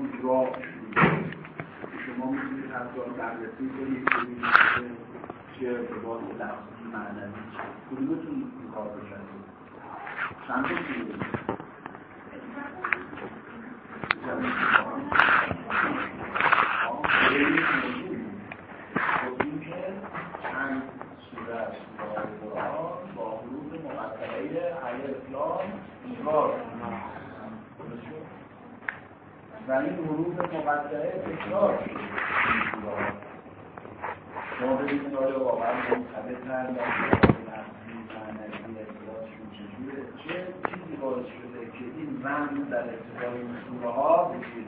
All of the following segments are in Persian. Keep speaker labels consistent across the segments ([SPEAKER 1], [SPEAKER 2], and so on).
[SPEAKER 1] شروع شما می‌تونید حتی بررسی کنید چه ارتباط لفظی معنوی کدومتون این کار رو کردید چند تا گفتیم که چند صورت قرآن با حروف مقطعه الف لام تکرار و این حروف مقطعه تکرار شما ببینید آیا واقعا یا چجوره چه چیزی باعث شده که این رمز در ابتدای این سوره ها بگید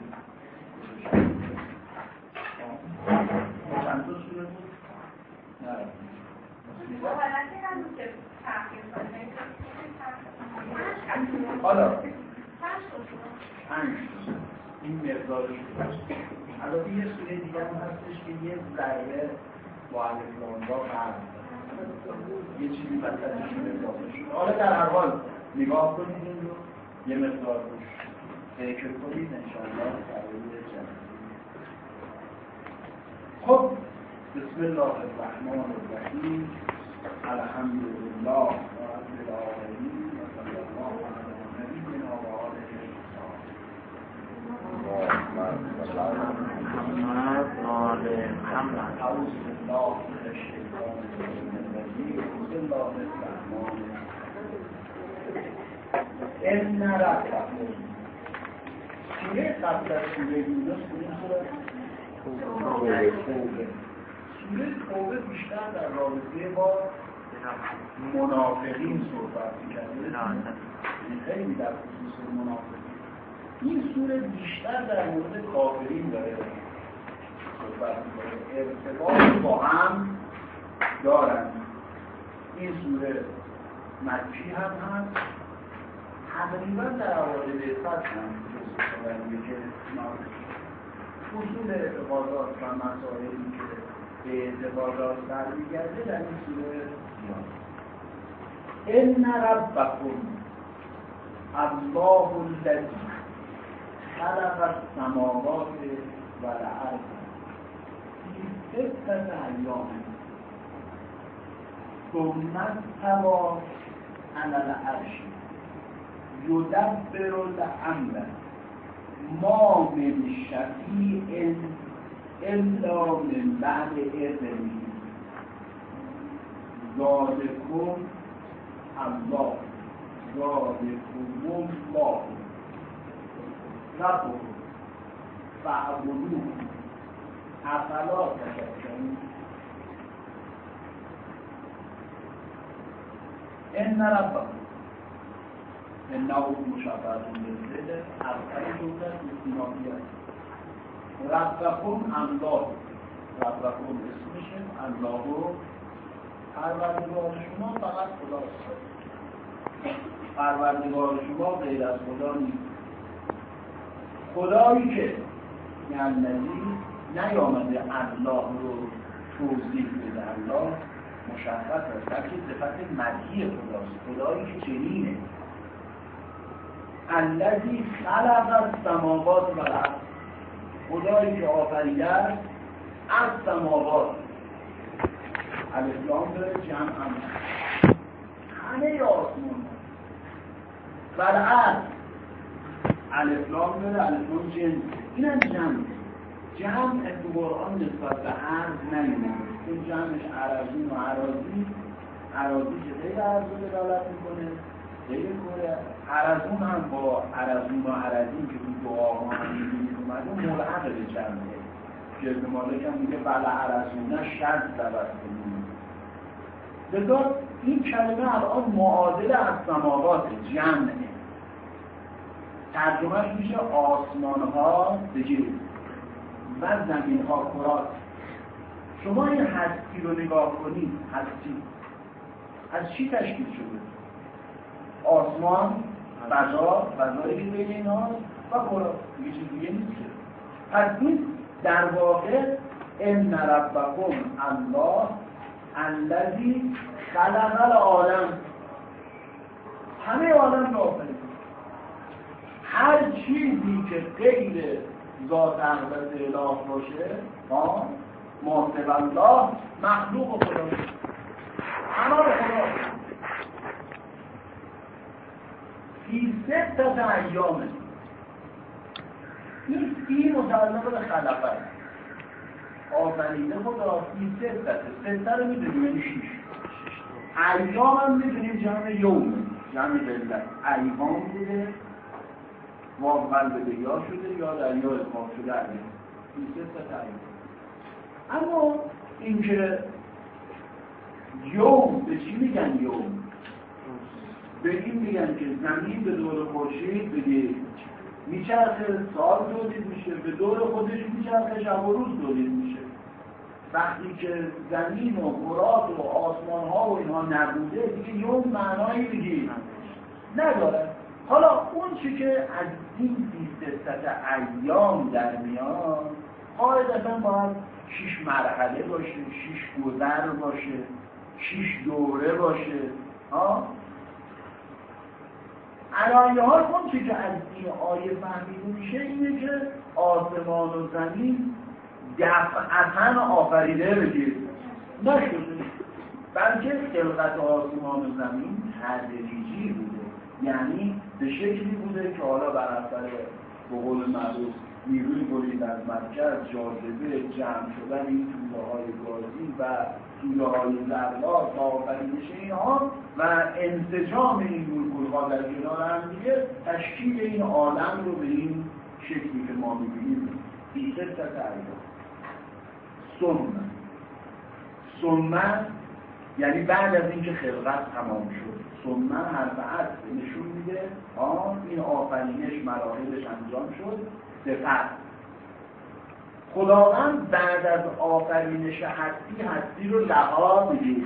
[SPEAKER 1] چند سوره بود؟ نه. حالا. پنج این مقدارش البته یه سوره دیگه هم هستش که یه ضربه با الفلاندا فرق یه چیزی وسطش اضافه شده حالا در هر حال نگاه کنید این رو. یه مقدار روش فکر کنید انشاءالله جمعه خب بسم الله الرحمن الرحیم. الحمد لله رب العالمین و صلی الله علی نبینا و آله
[SPEAKER 2] محمد آل محمد
[SPEAKER 1] اعوذ بالله من الشیطان الرجیم بسم الله الرحمن الرحیم ان ربکم سوره قبل از سوره یونس سوره سوره توبه بیشتر در رابطه با منافقین صحبت می‌کرده خیلی در خصوص منافقین. این سوره بیشتر در مورد کافرین داره ارتباط با هم دارن. این سوره مکی هم هست. تقریبا در اوایل بعد هم که اصول اعتقادات و مسائلی که به اعتقادات برمیگرده در این سوره ان ربکم الله الذی خلق السماوات و الارض. فی ستة ایام. ثم استوى علی العرش. یدبر الامر. ما من شفیع الا من بعد اذنه ذالکم الله. ذالکم الله. ربكم فاعبدوه افلا تشکرون ان ربكم انه مشابه بالفعل اول جمله استثنائیه ربكم الله ربكم اسمشه الله پروردگار شما فقط خداست پروردگار شما غیر از خدا نیست خدایی که یعنی نیامده الله رو توضیح بده. الله مشخص است. بلکه صفت مدهی خداست. خدایی که چنینه. الذی خلق السماوات و الارض خدایی که آفریده است از سماوات. الاسلام داره جمع هم. همه آسمان. و الارض الاسلام داره الاسلام جنس این هم جمع. جمع تو قرآن نسبت به عرض نیومده این جمعش عرضون و عراضی عراضی که غیر عرضون دلالت می‌کنه غیر کره عرضون هم با عرضون و عرضی که تو دعاها هم می‌بینید اومده ملحق به جمعه که ابن مالک هم میگه بله عرضونه شرط دبت کنید لذا این کلمه الان معادل از سماوات جمعه. ترجمهش میشه آسمان ها بگیرید و زمین ها کرات شما این هستی رو نگاه کنید هستی. از چی تشکیل شده؟ آسمان فضا فضایی که بین اینا و کرات یه چیز دیگه نیست پس این در واقع ان ربکم الله الذی خلق العالم. همه عالم رو هر چیزی که غیر ذات اقدس اله باشه ما الله مخلوق خدا همه خدا فی تا ایامه این فی متعلق به خلقه. آفریده خدا فی ست تا رو می‌دونیم یعنی شیش ایام هم می‌دونیم جمع یوم. جمع بلد ایام بوده واقعا به یا شده یا در یا اتمام شده فی ست تا ایام اما اینکه یوم به چی میگن یوم؟ به این میگن که زمین به دور خورشید بگه میچرخه سال تولید میشه به دور خودش میچرخه شب و روز تولید میشه. وقتی که زمین و مراد و آسمان ها و اینها نبوده دیگه یوم معنایی دیگه نداره. حالا اون چی که از این بیستت ایام در میاد قاعدتا باید شیش مرحله باشه شیش گذر باشه شیش دوره باشه ها؟ علایه ها اون چی که از این آیه فهمیده میشه اینه که آسمان و زمین دفعتا آفریده بگیر. نشده. بلکه خلقت آسمان و زمین تدریجی بوده. یعنی به شکلی بوده که حالا بر اثر به قول معروف نیروی برید از مرکز جاذبه جمع شدن این توله های گازی و توله های ذرات تا آفرینش اینها و انسجام این مولکول ها در کنار هم تشکیل این عالم رو به این شکلی که ما می‌بینیم بیشتر تعریف سنن سنن یعنی بعد از اینکه خلقت تمام شد. سنن حرف عطف نشون میده آه این آفرینش مراحلش انجام شد. صفت. خداوند بعد از آفرینش هستی هستی رو لها بگیر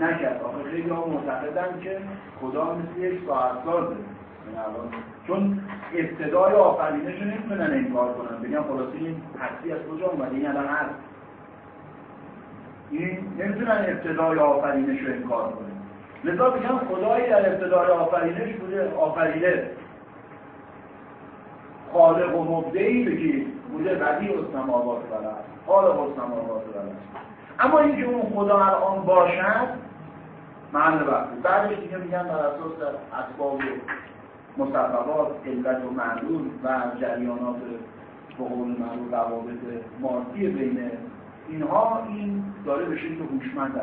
[SPEAKER 1] نکرد آخه خیلی ها معتقدن که خدا مثل یک ساعت سازه چون ابتدای آفرینش رو نمی‌تونن انکار کنن. بگم خلاصی این هستی از کجا اومده؟ این الان هست. این نمی‌تونن ابتدای آفرینش رو انکار کنن. لذا بگم خدایی در ابتدای آفرینش بوده آفریده. خالق و مبدعی بگید بوده بدی و الارض خالق السماوات و الارض اما اینکه اون خدا الان باشد محل وقتی بعدش دیگه میگن بر اساس اسباب مسببات علت و معلول و جریانات به قول معلول روابط مادی بین اینها این داره به شکل هوشمند در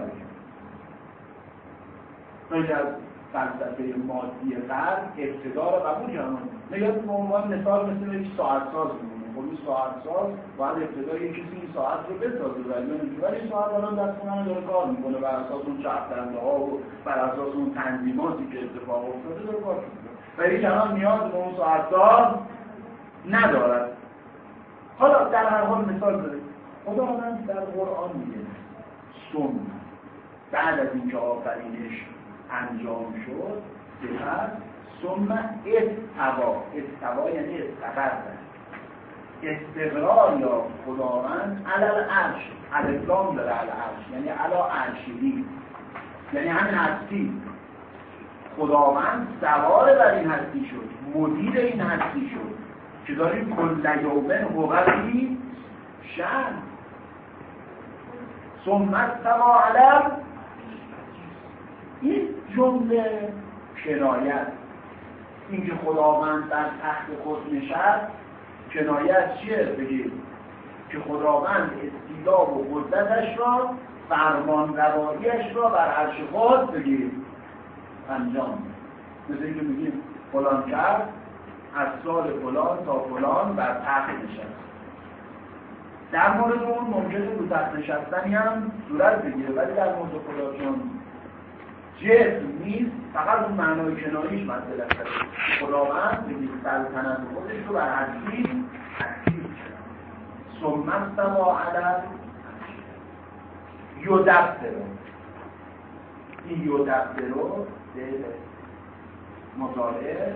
[SPEAKER 1] خیلی از فلسفه مادی غرب ابتدا رو قبول کردن میگن به عنوان مثال مثل یک ساعت ساز میمونه. خب این ساعت ساز باید ابتدا یک کسی این ساعت رو بسازه ولی ولی این ساعت الان دست من داره کار می‌کنه بر اساس اون چرخنده ها و بر اساس اون تنظیماتی که اتفاق افتاده داره کار می‌کنه. ولی الان نیاز به اون ساعت ساز ندارد. حالا در هر حال مثال بده خدا در قرآن میگه سن بعد از اینکه آفرینش انجام شد سپس ثم استوا. استوا یعنی استقر. استقرار یا خداوند علل عرش الاسلام داره علل عرش یعنی علا عرشیدی. یعنی همین هستی. خداوند سوار بر این هستی شد مدیر این هستی شد. که داریم؟ کل یومن حققی شن ثم استوا علم این جمله کنایت. اینکه خداوند در تخت خود نشست کنایت چیه بگید؟ که خداوند استیلا و قدرتش را فرمان رواییش را بر عرش خود بگید. انجام. مثل اینکه میگیم فلان کرد از سال فلان تا فلان بر تخت نشست. در مورد اون ممکنه رو تخت نشستنی هم صورت بگیره ولی در مورد خدا چون جسم نیست فقط اون معنای کناییش مطلب است. خداوند بگید سلطنت خودش رو بر هستی تکلیف سمت و عدد یودبترو این یودبترو به مطالعه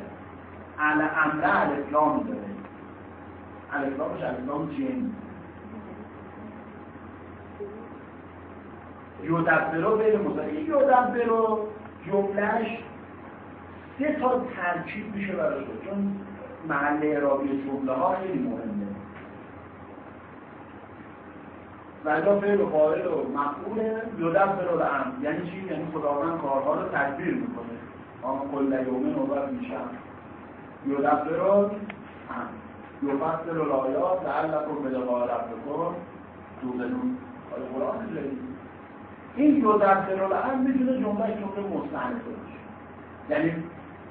[SPEAKER 1] علی امره الاسلام داره. الاسلامش الاسلام جن. یودبرو بین مصدقی یودبرو جملهش سه تا ترکیب میشه براش چون محل اعرابی جمله ها خیلی مهمه. وجا فعل و فاعل و مفعوله یدبر الامر یعنی چی؟ یعنی خداوند کارها رو تدبیر می‌کنه. آن کل یوم نوبت میشن یدبر الامر یفصل الآیات لعلکم بلقاء ربکم توقنون آیه قرآن جدید این یدبر الامر می‌تونه جمله جمله مستعنفه باشه یعنی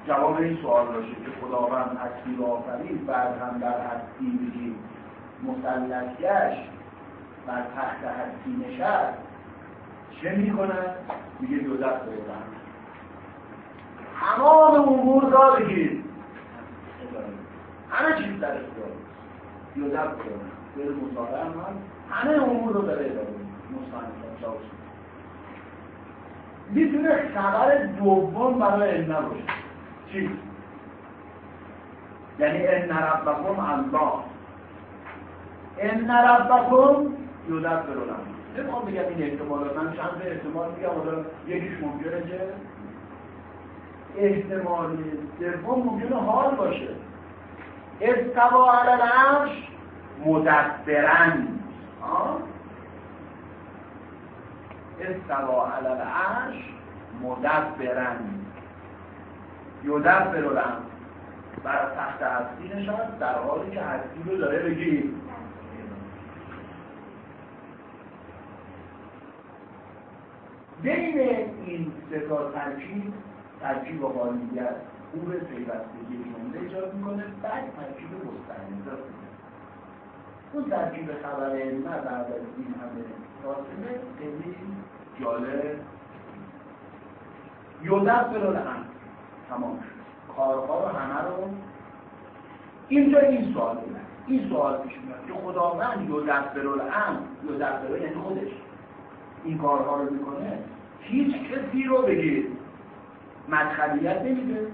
[SPEAKER 1] جواب این سوال باشه که خداوند هستی رو آفرید بعد هم در هستی بگید مسلط گشت بر تحت هستی نشست چه می‌کند؟ میگه دو دست بزن تمام امور را بگید همه چیز در اختیار دو دست بزن دل مطالعه هم همه امور رو داره اداره مستند می‌تونه خبر دوم برای علمه باشه چی؟ یعنی ان ربکم الله. ان ربکم یودت برونم نمی‌خوام بگم این احتمالات من چند احتمال میگم حالا یکیش ممکنه که احتمال سوم ممکنه حال باشه. استوا علی العرش مدبرن استوا علی العرش مدبرن یدبر الامر. بر تخت هستی نشد در حالی که هستی رو داره بگی. بین این سه تا ترکیب ترکیب حالیت خوب پیوستگی جمله ایجاد می‌کنه بعد ترکیب مستقیم اون ترکیب خبر علمه بعد از این همه فاصله خیلی جالب. یدبر الامر تمام شد. کارها رو همه رو اینجا این سوال بودن این سوال پیش میاد که خداوند یدبر الامر یدبر یعنی خودش. این کارها رو می‌کنه هیچ کسی رو بگید مدخلیت نمیده.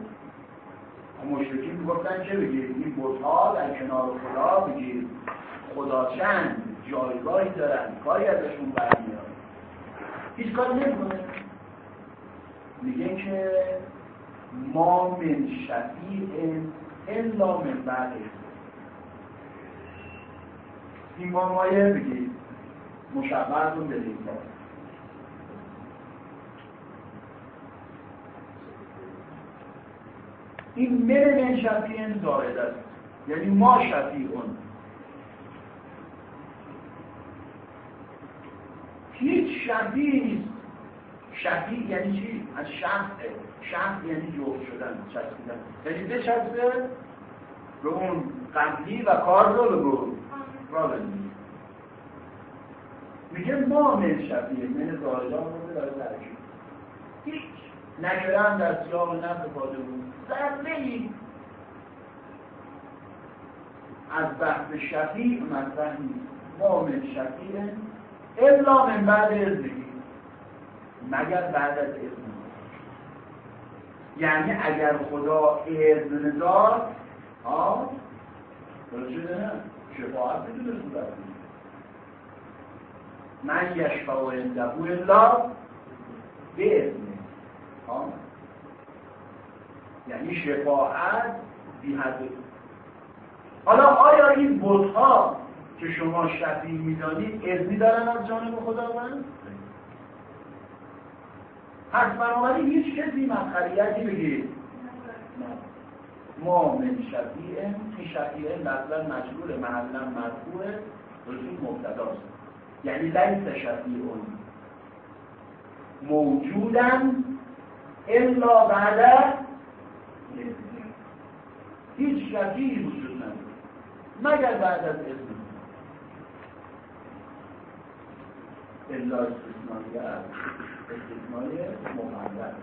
[SPEAKER 1] مشرکین می‌گفتن چه بگید این بوتها در کنار خدا بگید خدا چند جایگاهی دارن کاری ازشون برمیاد. هیچ کاری نمی‌کنه. میگه که ما من شفیع الا من بعد این ما مایه بگید مشبهتون بدید این من من شفیع زائد است یعنی ما شفیعون. هیچ شفیع نیست. شفیع یعنی چی؟ از شخص شخص یعنی جوب شدن. چسبیدن. یعنی بچسبه به اون قبلی و کار رو بگو. را میگه ما من شفیه من زایدان رو داره ترکیب. هیچ. نکرم در سیاه نفت پاده بود. ذره ای از بحث شفیع مطرح نیست. ما من شفیه الا من بعد ازنگی مگر بعد از اذن یعنی اگر خدا اذن داد ها شده نه؟ شفاعت بدون صورت من یشفع و اندهو الا به اذنه. یعنی شفاعت بی حد. حالا آیا این بودها که شما شفیع می‌دانید اذنی دارن از جانب خداوند؟ پس بنابراین هیچ کسی مسخریتی بگید ما من شفیع این شفیع لفظا مجبور محلا مرفوع رسول مبتداست یعنی لیس شفیعون موجودن الا بعد هیچ شفیعی وجود نداره. مگر بعد از الا استثنایی استثنای مقدر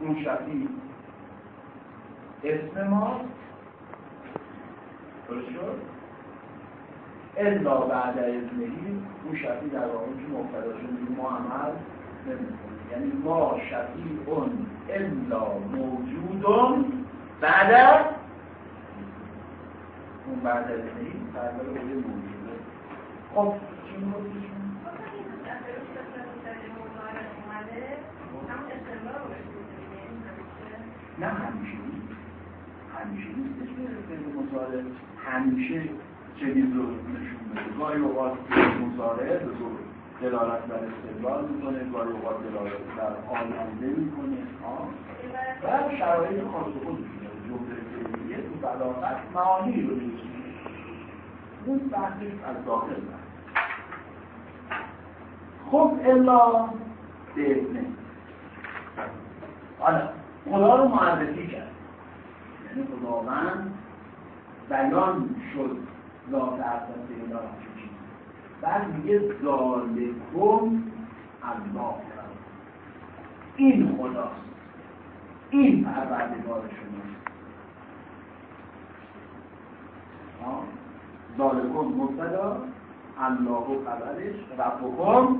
[SPEAKER 1] اون شفیع اسم ما شد؟ الا بعد اذنهی اون شفیع در واقع که مبتدا شد ما عمل یعنی ما شفیع الا موجود بعد اون بعد اذنهی در واقع موجوده خب. نه همیشه نیست. همیشه نیست که فعل مضارع. همیشه چنین رو نشون بده. گاهی اوقات مزارعه به طور دلالت بر استدلال می‌کنه گاهی اوقات دلالت بر آینده می‌کنه. و شرایط خاص خودش جمله فعلیه تو بلاغت معانی رو میشه اون بحثش از داخل خب الا به حالا خدا رو معرفی کرد. یعنی خداوند بیان شد ذات اقدس اله بعد میگه ذالکم الله. این خداست. این پروردگار شماست ذالکم مبتدا الله خبرش ربکم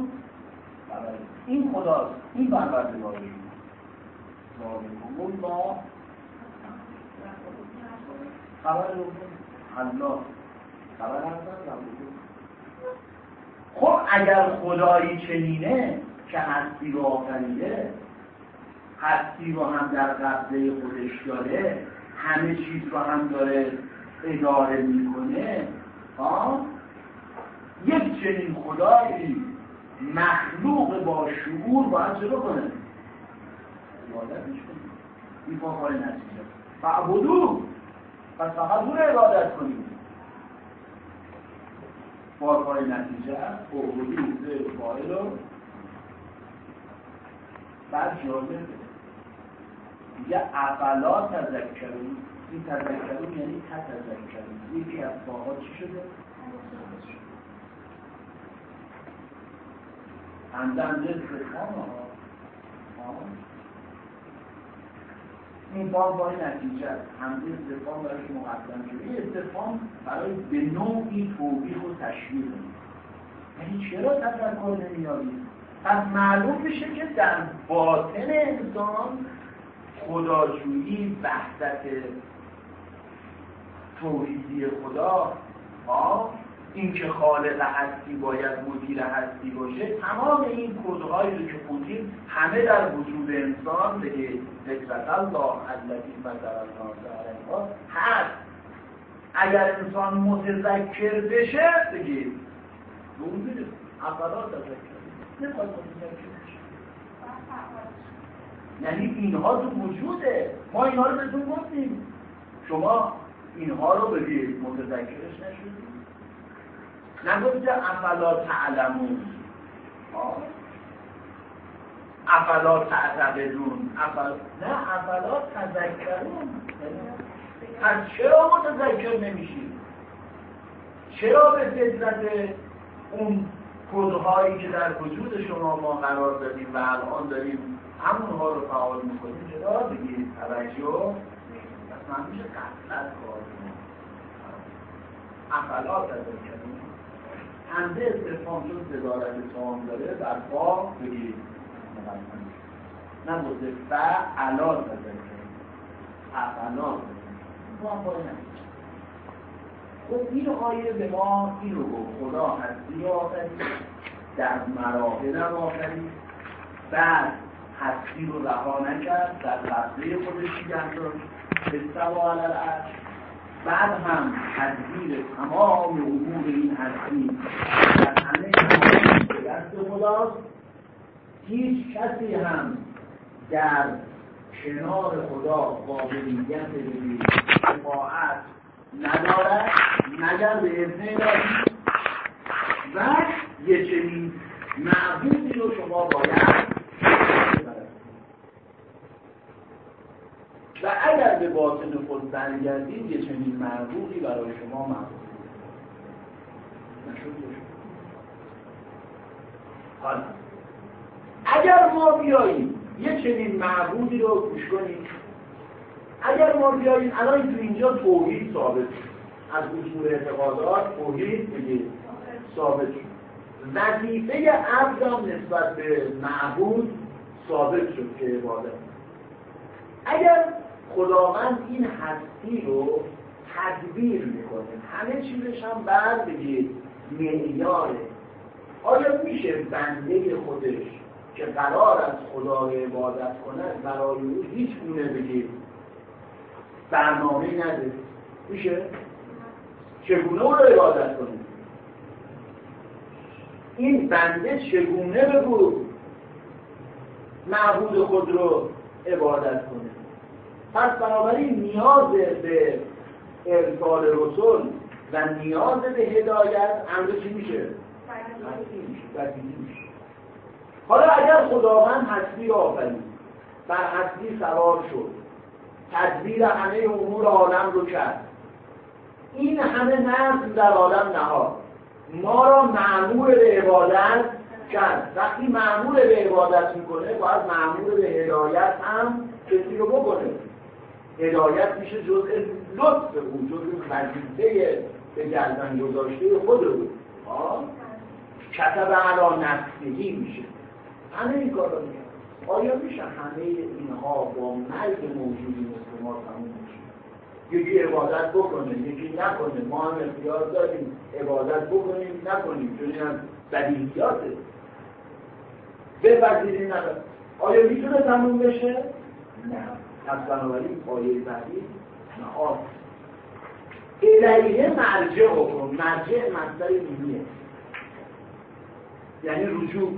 [SPEAKER 1] این خداست. این پروردگار شماست ذالکم الله خب اگر خدایی چنینه که هستی رو آفریده هستی رو هم در قبضه خودش داره همه چیز رو هم داره اداره می‌کنه یک چنین خدایی مخلوق با شعور باید چه بکنه؟ عبادتش کنه این فاقای نتیجه. فعبدو. پس فقط اون عبادت کنید فاقای نتیجه عبدو زیر فایل رو بعد جالبه میگه افلا تذکرون. این تذکرون یعنی تتذکرون یکی از فاقا چی شده؟ همزن استفهام ها این فام با نتیجه همزه استفهام برایش مقدم شده. این استفهام برای به نوعی توبیخ و تشویق. یعنی چرا تذکر نمیاری؟ پس معلوم میشه که در باطن انسان خداجویی وحدت توحیدی خدا اینکه خالق هستی باید مدیر هستی باشه تمام این کدهایی رو که خوندیم همه در وجود انسان به فطرت الله التي مثل الناس هست. اگر انسان متذکر بشه بگید روزی افلا تذکر نمی‌خواد متذکر بشه. یعنی اینها تو وجوده. ما اینها رو بهتون گفتیم. شما اینها رو بگید متذکرش نشدید. نگفته افلا تعلمون. افلا تعتقدون. افلا نه افلا تذکرون. پس چرا متذکر نمیشید چرا به فطرت اون کدهایی که در وجود شما ما قرار دادیم و الان داریم همونها رو فعال می‌کنیم؟ چرا بگید توجه؟ پس من میشه قصد کار افلا تذکرون. همزه استفهام چون صدارت تام داره در با بگیرید. نبوده ف علا با هم باید خب این آیه به ما این رو گفت. خدا هستی آفرید در مراحل آفرید بعد هستی رو رها نکرد در قبضه خودش نگه داشت. استوا علی العرش بعد هم تدبیر تمام امور این هستی. در همه دست خداست. هیچ کسی هم در کنار خدا قابلیت به شفاعت ندارد مگر به اذن الهی. و یه چنین معبودی رو شما باید و اگر به باطن خود برگردید یه چنین معبودی برای شما معبود حالا اگر ما بیاییم یه چنین معبودی رو گوش کنیم اگر ما بیاییم الان تو اینجا توحید ثابت از اصول اعتقادات توحید بگید ثابت شد. وظیفه عبدم نسبت به معبود ثابت شد که عبادت. اگر خداوند این هستی رو تدبیر می‌کنه. همه چیزش هم بعد بگید معیاره آیا میشه بنده خودش که قرار از خدا عبادت کنه برای او هیچ گونه بگید برنامه نده. میشه؟ چگونه او رو عبادت کنه؟ این بنده چگونه بگو؟ معبود خود رو عبادت کنه. پس بنابراین نیاز به ارسال رسول و نیاز به هدایت امر چی میشه؟ حالا اگر خداوند هستی را آفرید بر هستی سوار شد تدبیر همه امور عالم رو کرد این همه نظم در عالم نهاد. ما را معمول به عبادت کرد. وقتی معمول به عبادت می‌کنه باید معمول به هدایت هم کسی رو بکنه. هدایت میشه جزء لطف او جزء وظیفه به گردن گذاشته خود او. کتب علا نفسهی میشه. همه این کارا میشه آیا میشه همه اینها با مرگ موجودی مثل ما تموم میشه؟ یکی عبادت بکنه یکی نکنه. ما هم اختیار داریم عبادت بکنیم نکنیم. چون این هم بدیهیاته. بپذیریم آیا می‌تونه تموم بشه؟ نه. پس بنابراین پایه بعدی نه الیه مرجع کن مرجع مصدر میمیه یعنی رجوع.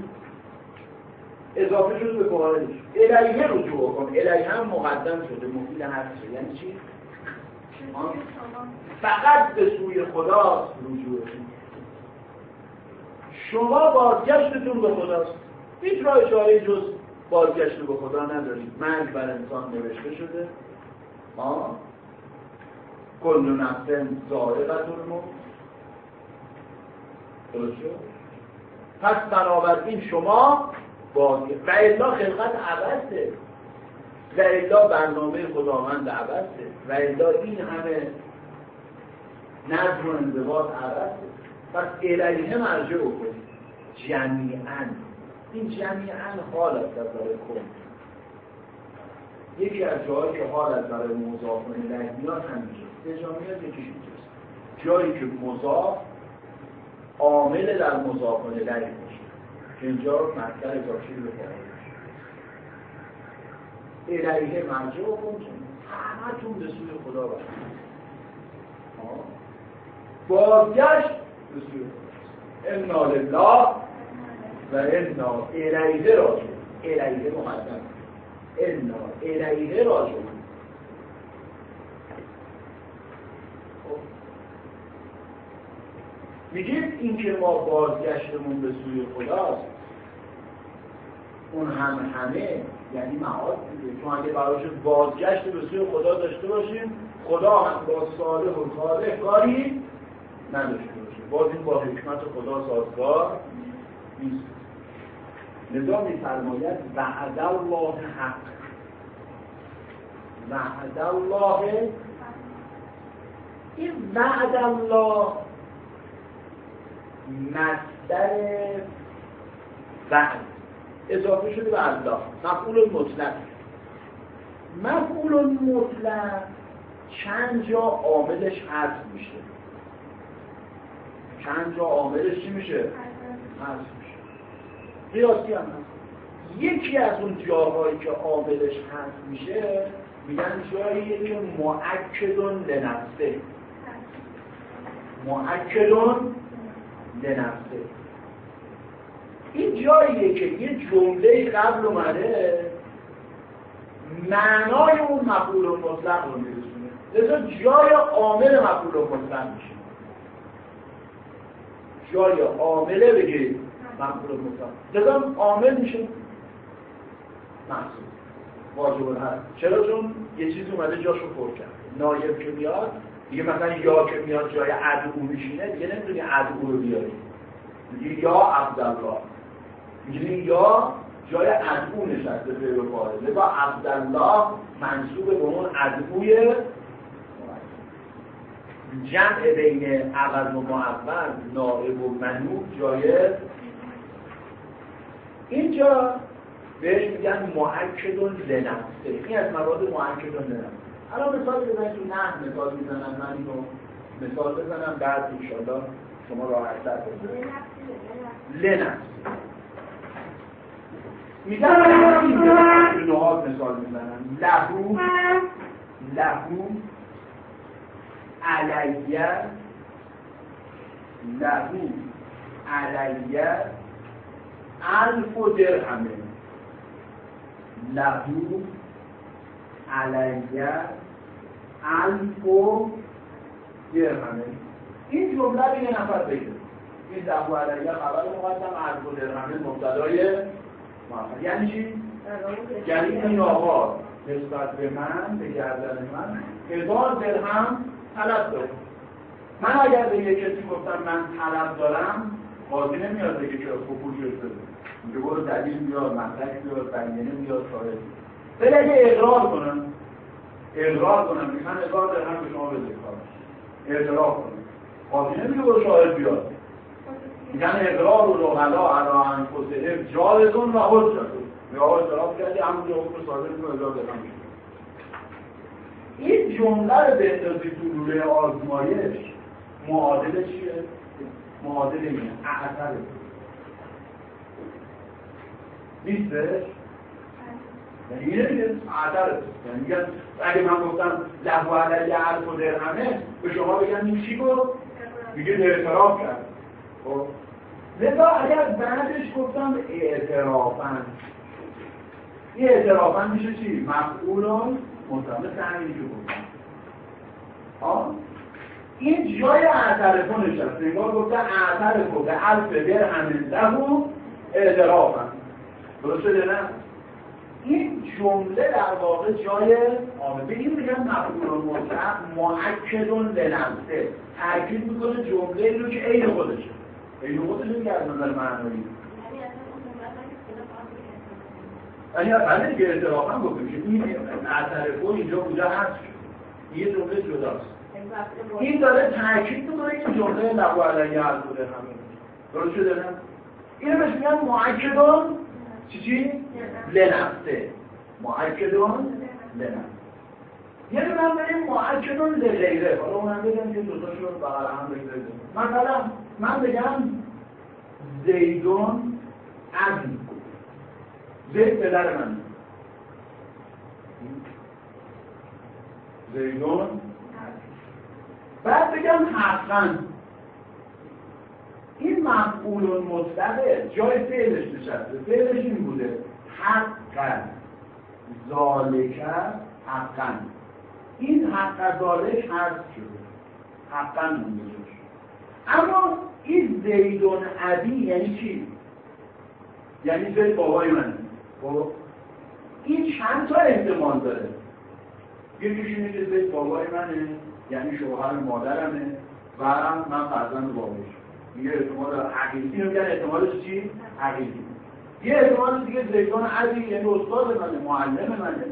[SPEAKER 1] اضافه شده به فواردش الیه رجوع کن الیه هم مقدم شده. مفید هست یعنی چی؟ فقط به سوی خدا رجوع شما بازگشتتون به خداست. هیچ راه اشاره جز بازگشت به خدا ندارید مرگ بر انسان نوشته شده. ها کل نفس ذائقت الموت درست پس بنابراین شما بازگشت و الا خلقت عبسته و الا برنامه خداوند عبسته و الا این همه نظم و انضباط عبسته پس الیه مرجع بکنید. جمیعا. این جمیعا حال از برای کن یکی از جاهایی که حال از برای مضاف الیه میاد همیشه یه جا میاد یکیش اینجاست. جایی که مضاف عامل در مضاف الیه میشه. که اینجا مصدر اضافی رو الیه مرجع کن همتون به سوی خدا برد بازگشت به سوی خدا. انا لله و انا الیه راجع الیه مقدم. انا الیه راجع خب. این که ما بازگشتمون به سوی خداست اون هم همه یعنی معاد دیگه. چون اگه براش بازگشت به سوی خدا داشته باشیم خدا هم با صالح و صالح کاری نداشته باشه. باز این با حکمت خدا سازگار نیست. لذا میفرماید وعد الله حق. وعد الله این وعد الله مصدر وعد اضافه شده به الله. مفعول مطلق. مفعول مطلق چند جا عاملش حذف میشه؟ چند جا عاملش چی میشه؟ حذف قیاسی هم هست. یکی از اون جاهایی که عاملش حذف میشه میگن جاییه که معکدون لنفسه معکدون لنفسه این جاییه که یه جمله قبل اومده معنای اون مفعول مطلق رو میرسونه. لذا جای عامل مفعول مطلق میشه. جای عامله بگید مفعول مطلق. لذا عامل میشه. محصول واجب هست چرا؟ چون یه چیزی اومده جاشو پر کرد. نایب که میاد دیگه مثلا یا که میاد جای عدو میشینه دیگه نمی‌تونی عدو رو بیاری. میگی یا عبدالله. میگی یا جای عدو نشسته فعل فاعل لذا عبدالله منصوب به اون عدوی جمع بین عوض و معول نائب و منوب جای اینجا بهش میگن معکدون لنفسه. این از مواد معکدون لنفسه. الان مثال بزنید تو نه مثال می‌زنم من اینو مثال بزنم بعد انشالله شما راحت تر لنفسه میگن اینها مثال می‌زنم. لهو لهو علیه لهو علیه الف و درهمه. لهو علیه الف و درهمه. این جمله رو یه نفر بگه. این لهو علیه خبر مقدم الف و درهمه مبتدای محمد. یعنی چی؟ یعنی این آقا نسبت به من به گردن من هزار درهم طلب داره. من اگر به یک کسی گفتم من طلب دارم قاضی نمیاد بگه که خوب پول شده. میگه برو دلیل بیار مطلق بیار بیانیه بیار شاهد ولی اگه اقرار کنم اقرار کنم که من هزار درهم به شما بده اقرار کنم. قاضی نمیگه برو شاهد بیار. میگن اقرار و رغلا علا انفسهم جالتون و حجتون یا اعتراف کردی همون حکم صادر کنه هزار درهم این جمله رو به اندازی تو لوله آزمایش معادل چیه؟ معادل اینه اعثر نیستش؟ یعنی اینه دیگه اعثر یعنی اگه من گفتم لهو علیه عرض و درهمه به شما بگم این چی گفت؟ میگه اعتراف کرد خب لذا اگر بعدش گفتم اعترافن این اعترافن میشه چی؟ مفعولون مطابق همین که گفتم این جای اعترفو نشست انگار گفته اعترفو به الف درهم له اعترافن درست شده نه؟ این جمله در واقع جای آمده. به این میگن مفعول مطلق معکدون لنفسه تاکید می‌کنه جمله رو که عین خودشه. عین خودش میگه از نظر معنایی. یعنی بعد دیگه اعترافا گفتیم که این اعترفو اینجا بوده هست. یه جمله جداست. این داره تاکید می‌کنه که جمله لبو علیه هست بوده همه. درست شده نه؟ اینو بهش میگن معکدون چی چی؟ لنفسه معکدون لنفسه یعنی من بریم معکدون لغیره حالا اونم بگم که دوتا شد بغل هم بگیره مثلا من بگم زیدون عزی زید پدر من. زیدون بعد بگم حقا این مفعول مطلقه جای فعلش نشسته. فعلش این بوده. حقا. ذالک حقا. این حق ذالک حذف شده. حقا مونده اما این زیدون عبی یعنی چی؟ یعنی زید بابای منه خب؟ این چند تا احتمال داره. یکیش اینه که زید بابای منه یعنی شوهر مادرمه و من فرزند باباش یه احتمال حقیقی میگن احتمالش چی؟ حقیقی. یه احتمال دیگه زیدون علی یعنی استاد منه معلم منه.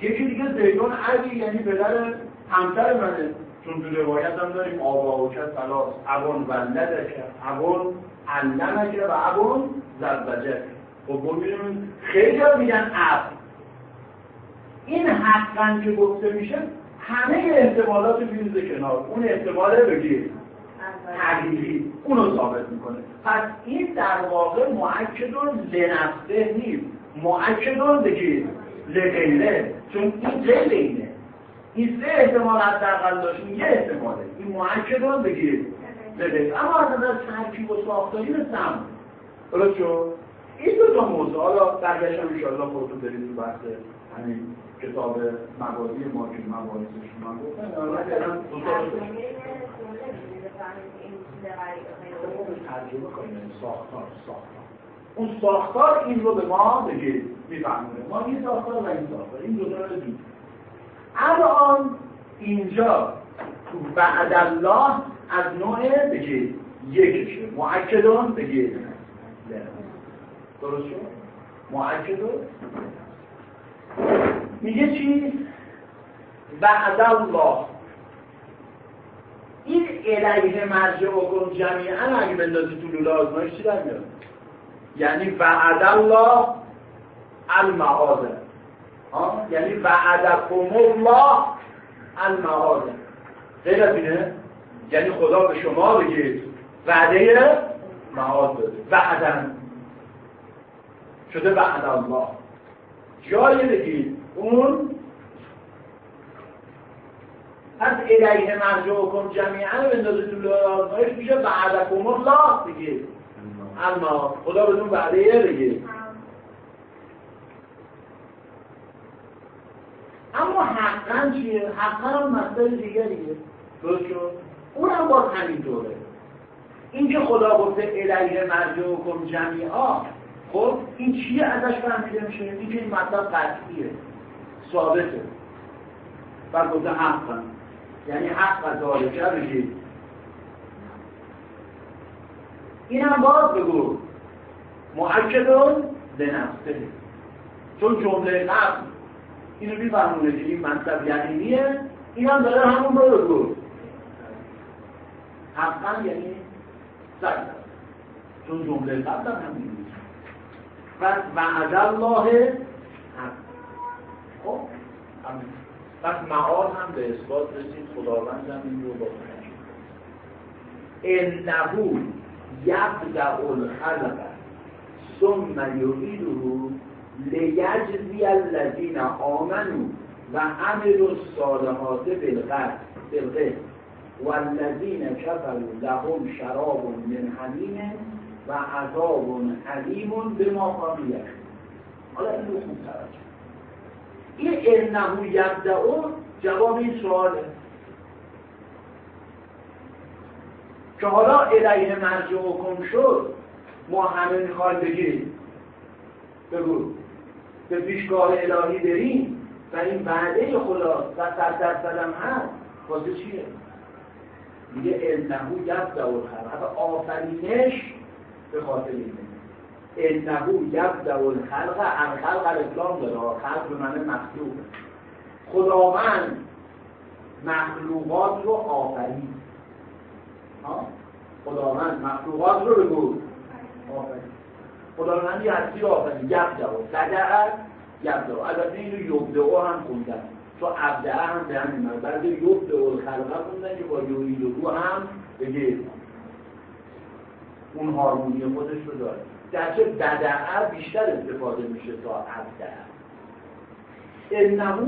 [SPEAKER 1] یکی دیگه زیدون علی یعنی پدر همسر منه. چون تو روایت هم داریم آبا و کس سلاس ابون ولدک ابون علمک و ابون زبجک خب ببینیم خیلی میگن اب این حقا که گفته میشه همه احتمالات رو کنار. اون احتمال بگیر. حقیقی اونو ثابت می‌کنه. پس این در واقع معکدون لنفسه نیست. معکدون بگیر لغیره چون این غیر اینه این سه احتمال حداقل داشتیم یه احتماله. این معکدون بگیر لغیره اما از نظر ترکیب و ساختاری مثل درست شد؟ این دو تا موضوع حالا برگشتم انشاءالله خودتون برید تو بحث همین کتاب مبادی ما که مبادیش من گفتم ترجمه کنیم ساختار ساختار اون ساختار این رو به ما بگید. میفهمونه ما این ساختار و این ساختار. این دو تا رو دید الان اینجا تو بعد الله از نوع بگید. یکشه. معکدان بگید. درست شد؟ معکدان میگه چی؟ بعد الله این الیه مرجع کن جمیعا اگه بندازی تو لوله آزمایش چی در میاد؟ یعنی وعد الله المعاده یعنی وعدکم الله المعاده غیر از یعنی خدا به شما بگید وعده معاد داده وعدن شده وعد الله. جایی بگید اون پس الیه مرجع کن جمیعا رو بندازه تو آزمایش میشه بعدکم الله دیگه. اما خدا بدون وعده دیگه. اما حقا چیه؟ حقا هم مسئله دیگریه درست شد؟ اونم باز همینطوره. این که خدا گفته الیه مرجع کن جمیعا خب این چیه ازش فهمیده میشه؟ این که این مطلب قطعیه. ثابته. و گفته حقا یعنی حق و ذالکه بگید این هم باز بگو. معکدون به نفسه. چون جمله قبل اینو میفرمونه که این مطلب یقینیه این هم داره همون رو بگو. حقا یعنی صد چون جمله قبل هم و وعد الله حق خب؟ پس معاد هم به اثبات رسید خداوند هم این رو با انهو یبدع الخلق ثم یعیده لیجزی الذین آمنوا و عملوا الصالحات بالغیب. والذین کفروا لهم شراب من حمیم و عذاب علیم بما کانوا حالا این رو خوب توجه این انهو یبدعو جواب این سواله. که حالا الیه حکم شد ما همه می‌خوایم بگیم بگو. به پیشگاه الهی بریم. و این وعده خدا و صد درصد هم هست. واسه چیه؟ میگه انهو یبدع الخلق آفرینش به خاطر اینه. انهو یبدع الخلق الخلق الاسلام داره. خلق به معنی مخلوق. خداوند مخلوقات رو آفرید خداوند مخلوقات رو بگو. آفرید خداوند یه هستی رو آفرید یبدع بدع یبدع البته اینو یبدعو هم خوندن. تو ابدعه هم به همین بعد یبدع الخلقه خوندن که با یویدو هم بگه اون هارمونی خودش رو داره. گرچه بدعه بیشتر استفاده میشه تا ابدعه. انهو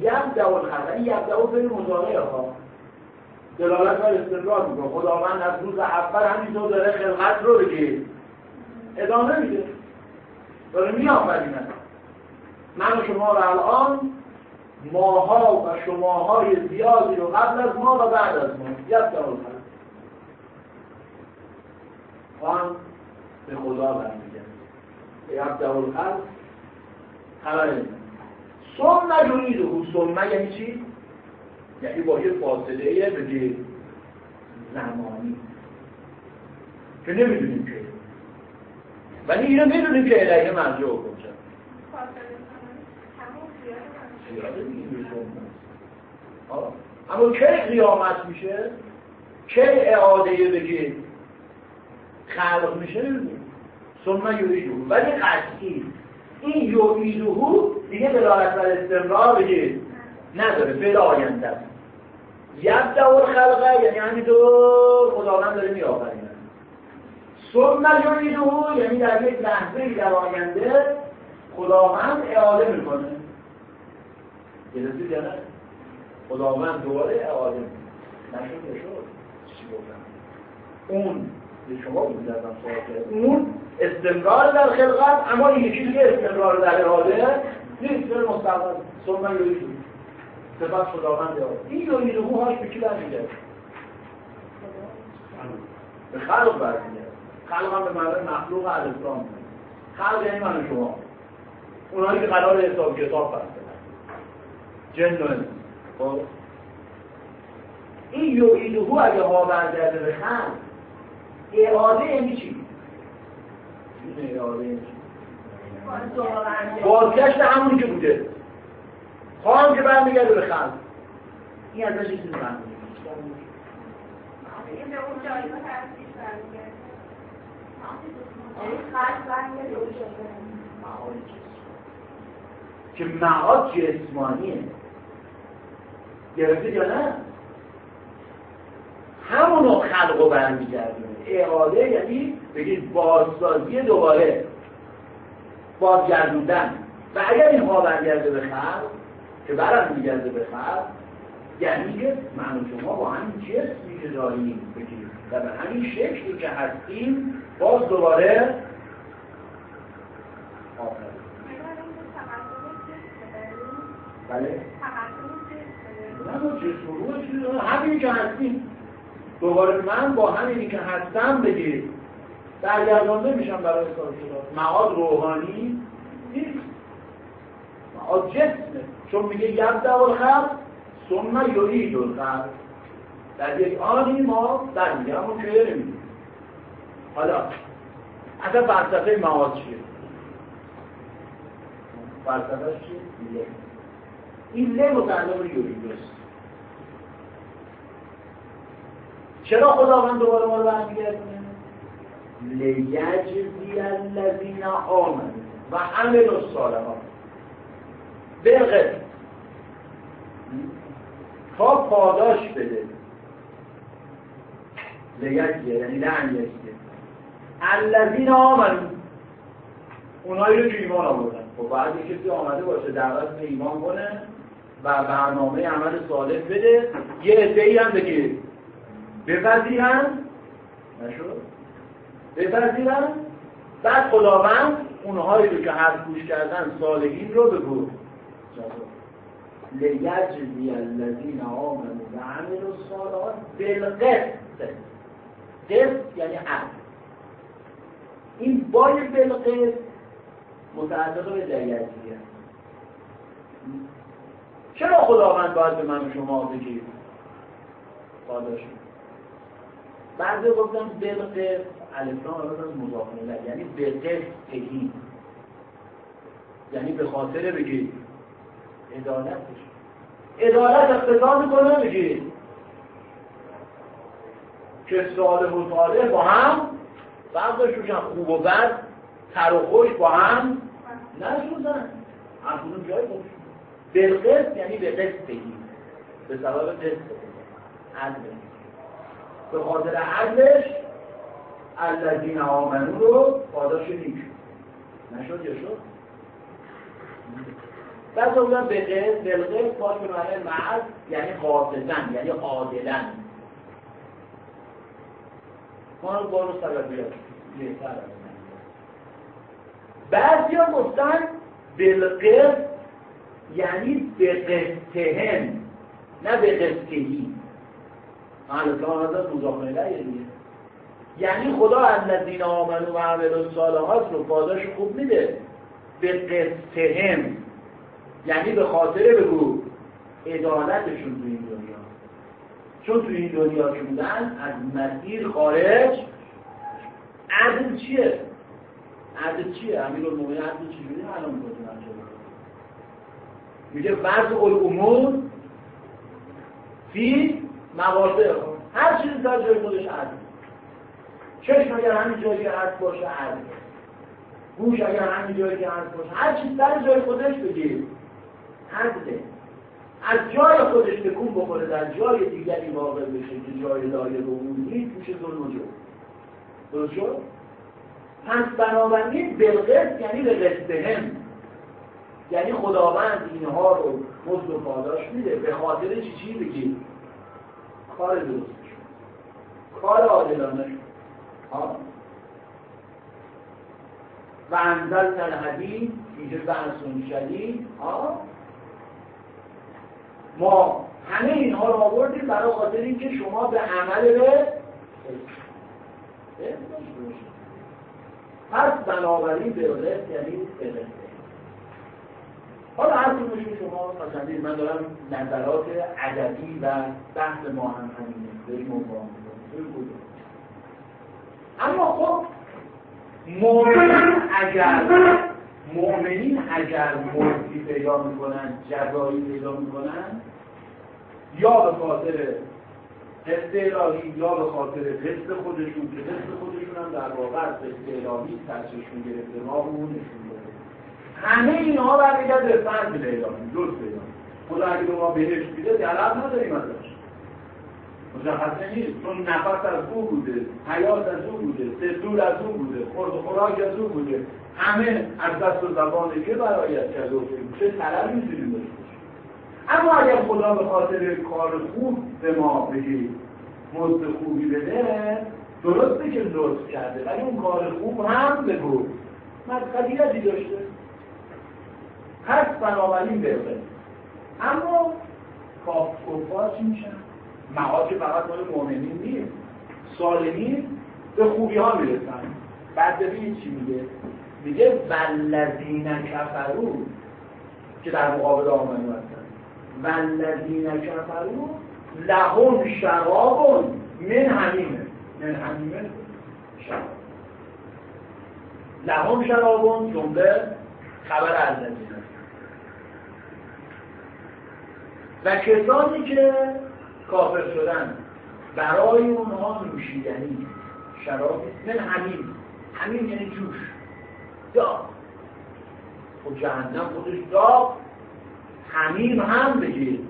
[SPEAKER 1] یبدع الخلق. این یبدعو فعل مضارعه ها. دلالت بر استمرار می‌کنه. خداوند از روز اول همینطور داره خلقت رو بگه ادامه میده. داره میآفرینه. من و شما رو الان ماها و شماهای زیادی رو قبل از ما و بعد از ما. یبدع الخلق. آن به خدا برمیگرد. یبدع الخلق خبر ثم یریده ثم یعنی چی؟ یعنی با یه فاصله بگه زمانی. که نمی‌دونیم که. ولی اینو می‌دونیم که الهی مرجع شد اما کی قیامت میشه؟ کی اعاده بگه خلق میشه نمی‌دونیم ثم یریده ولی قطعی. این یریده دیگه دلالت بر استمرار بگه نداره فعل آینده. است یبدع الخلقه یعنی همینطور خداوند داره میآفرینه ثم یعیده یعنی در یک لحظه در آینده خداوند اعاده می‌کنه. گرفتید یا نه؟ خداوند دوباره اعاده می‌کنه. نشد نشد چی گفتم؟ اون شما بود در اون استمرار در خلقت اما این یکی دیگه استمرار در اراده نیست. در مستقبل ثم یعیده سپس خداوند این دو ایده هاش به کی برمیگرد به خلق برمیگرد خلق هم به معنای مخلوق الاسلام. خلق یعنی من شما. اونهایی که قرار حساب کتاب بسته جن و خب؟ این یو ایده هو اگه ها برگرده به خلق اعاده یعنی چی؟ اعاده؟ بازگشت همونی که بوده خواهم که برمیگرده به خلق این ازش چیزی برمیگرده که معاد جسمانیه گرفتید یا نه همونو خلق و برمیگردونه. اعاده یعنی بگید بازسازی دوباره بازگردوندن. و اگر اینها برگرده به خلق که برم میگرده به خلق یعنی که من و شما با همین جسمی که داریم بگیم و به همین شکلی که هستیم باز دوباره بله. نه همینی که هستیم. دوباره من با همینی که هستم بگید سرگردان نمیشم برای کار شده معاد روحانی نیست. معاد جسمه. چون میگه یبدع الخلق ثم یعید الخلق. در یک آنی ما در میگه همون که حالا اصلا فلسفه معاد چیه؟ فلسفه چیه؟ این له متعلق به چرا خداوند دوباره ما رو برمیگردونه؟ لیجزی الذین آمنوا و عملوا الصالحات. بالقسط تا پاداش بده. لیجزی یعنی لعن یجزی الذین آمنوا. اونایی رو که ایمان آوردن. خب بعد کسی آمده باشه دعوت به ایمان کنه و برنامه عمل صالح بده. یه عده‌ای هم بگه بپذیرن. نشد؟ بپذیرن. بعد خداوند اونهایی رو که هر گوش کردن صالحین رو بگو. لیجزی الذین آمنوا و عملوا الصالحات بالقسط. قسط یعنی عدل این بای بالقسط متعلق به چرا خداوند باید به من و شما بگید؟ پاداش بعضی گفتن بلقه الفلام آوردن مضاف یعنی به قسطهی یعنی به خاطر بگید عدالتش عدالت اقتضا می‌کنه بگید که صالح و صالح با هم بعضشون خوب و بد تر و خوش با هم نشوزن. هر کدوم جای خودشون بالقسط یعنی به قسطهی به سبب قسط عدل. به خاطر عدلش الذین آمنو رو پاداش نیک. نشد یا شد؟ بعد بودن به قسط بالقسط پاک معنی معد یعنی قاصدن یعنی عادلن. ما رو بارو سببیت بعضی ها گفتن بالقسط یعنی به قسطهن نه به قسطهی اهل هذا مضاف دیگه یعنی خدا الذین آمنوا و عملوا الصالحات رو پاداش خوب میده به قسطهم یعنی به خاطر بگو عدالتشون تو این دنیا. چون تو این دنیا که بودن از مسیر خارج عدل چیه؟ عدل چیه؟ امیر المومنین عدل چجوری کنیم میگه وضع الامور فی مواضع هر چیزی در جای خودش عدل چشم اگر همین جایی که هست باشه عدل گوش اگر همین جایی که هست باشه. هر چیز در جای خودش بگیر. عدله از جای خودش تکون بخوره در جای دیگری واقع بشه که جای لایق اون نیست میشه ظلم و جور درست شد؟ پس بنابراین بلقسط یعنی به قسطهم یعنی خداوند اینها رو مزد و پاداش میده. به خاطر چی چی بگید کار درست کار عادلانه و انزل الحدید فیه بحثون شدید. ما همه اینها رو آوردیم برای خاطر اینکه شما به عمل به پس بنابراین به یعنی به حالا هر کدومشون شما مثلا من دارم نظرات ادبی و بحث ما هم همینه. داریم عنوان اما خب مؤمنین اگر مؤمنین اگر مردی پیدا می‌کنن جزایی پیدا می‌کنن یا به خاطر حس الهی یا به خاطر حس خودشون که حس خودشون هم در واقع حس الهی سرچشمه گرفته راه نشون همه اینها برمیگرده به فرد پیدا جز پیدا خدا اگه به ما بهش میده طلب نداریم ازش. مشخصه نیست. چون نفس از او بوده حیات از او بوده سدور از او بوده خورد خوراک از او بوده. همه از دست و زبان که برایت کرده و چه طلب می‌تونیم داشته اما اگر خدا به خاطر کار خوب به ما بگی مزد خوبی بده درسته که لطف کرده ولی اون کار خوب هم بگو. مسئولیتی داشته. پس بنابراین برده اما کفار چی میشن؟ معاد که فقط مال مؤمنین نیست. سالمین به خوبی ها می‌رسن. بعد ببینید چی میگه. میگه ولذین کفرو که در مقابل آمنو هستن. ولذین کفرو لهم شراب من حمیمه. من حمیمه شراب. لهم شرابون جمله خبر از و کسانی که کافر شدن برای اونها نوشیدنی شراب من همین همین یعنی جوش. داغ. و خب جهنم خودش داغ. همین هم بگید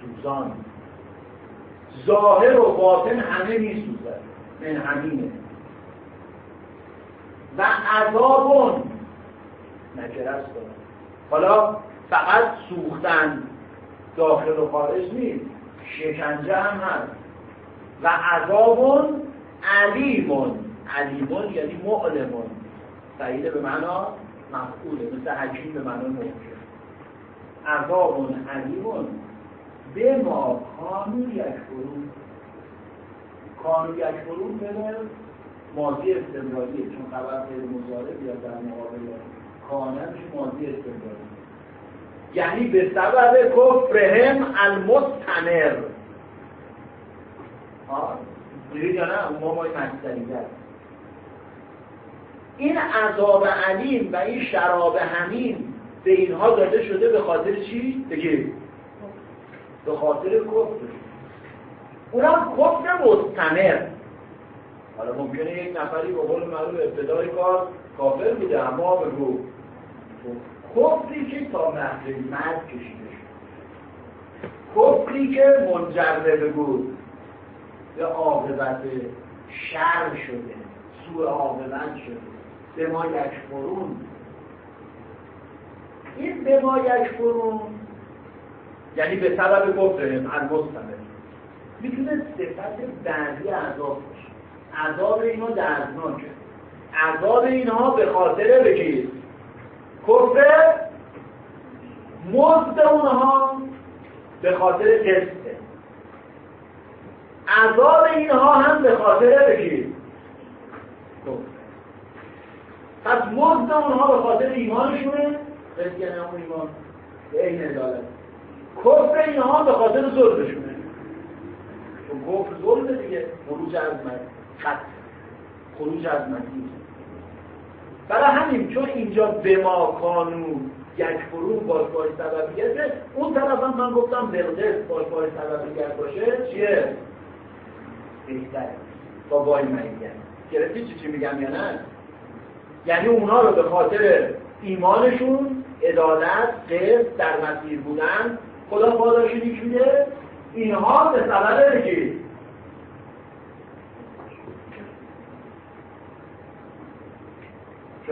[SPEAKER 1] سوزان. ظاهر و باطن همه می سوزد من همینه و عذابون. نکرست. حالا فقط سوختن داخل و خارج نیست. شکنجه هم هست. و عذابون علیمون. علیمون یعنی معلمون. سعیده به معنا مفعوله. مثل حکیم به معنا ممکن. عذابون علیمون. به ما کانو یک فرون کانو یک فرون به ماضی استمراریه چون خبر خیلی مزاره بیاد در مقابل کانش ماضی استمراریه یعنی به سبب کفرهم المستمر. دیدید یا نه ما مای این عذاب علیم و این شراب همین به اینها داده شده به خاطر چی؟ بگید به خاطر کفر. اونم کفر مستمر. حالا ممکنه یک نفری به قول معلوم ابتدای کار کافر بوده اما به رو کفری که تا محضر مرد کشیده شد. کفری که منجر بود به عاقبت شر شده. سوء عاقبت شده. به ما یکفرون این به ما یکفرون یعنی به سبب کفرهم المستمر می‌تونه صفت بعدی عذاب باشه. عذاب اینا دردناکه. عذاب اینها به خاطر بگید. کفر مزد اونها به خاطر قسطه عذاب اینها هم به خاطر بگید پس مزد اونها به خاطر ایمانشونه. قسط یعنی همون ایمان. به این ادالت کفر اینها به خاطر ظلمشونه. چون کفر ظلمه دیگه. خروج از خط. خروج از مسیح برای همین چون اینجا به ما کانو یک فرو باشگاه سببیته اون طرف هم من گفتم بلدس باشگاه سببیت باشه چیه؟ بهتره با بای مهیت گرفتی چی چی میگم یا نه؟ یعنی اونا رو به خاطر ایمانشون عدالت قصد در مسیر بودن خدا پاداشی میده اینها به سبب بگید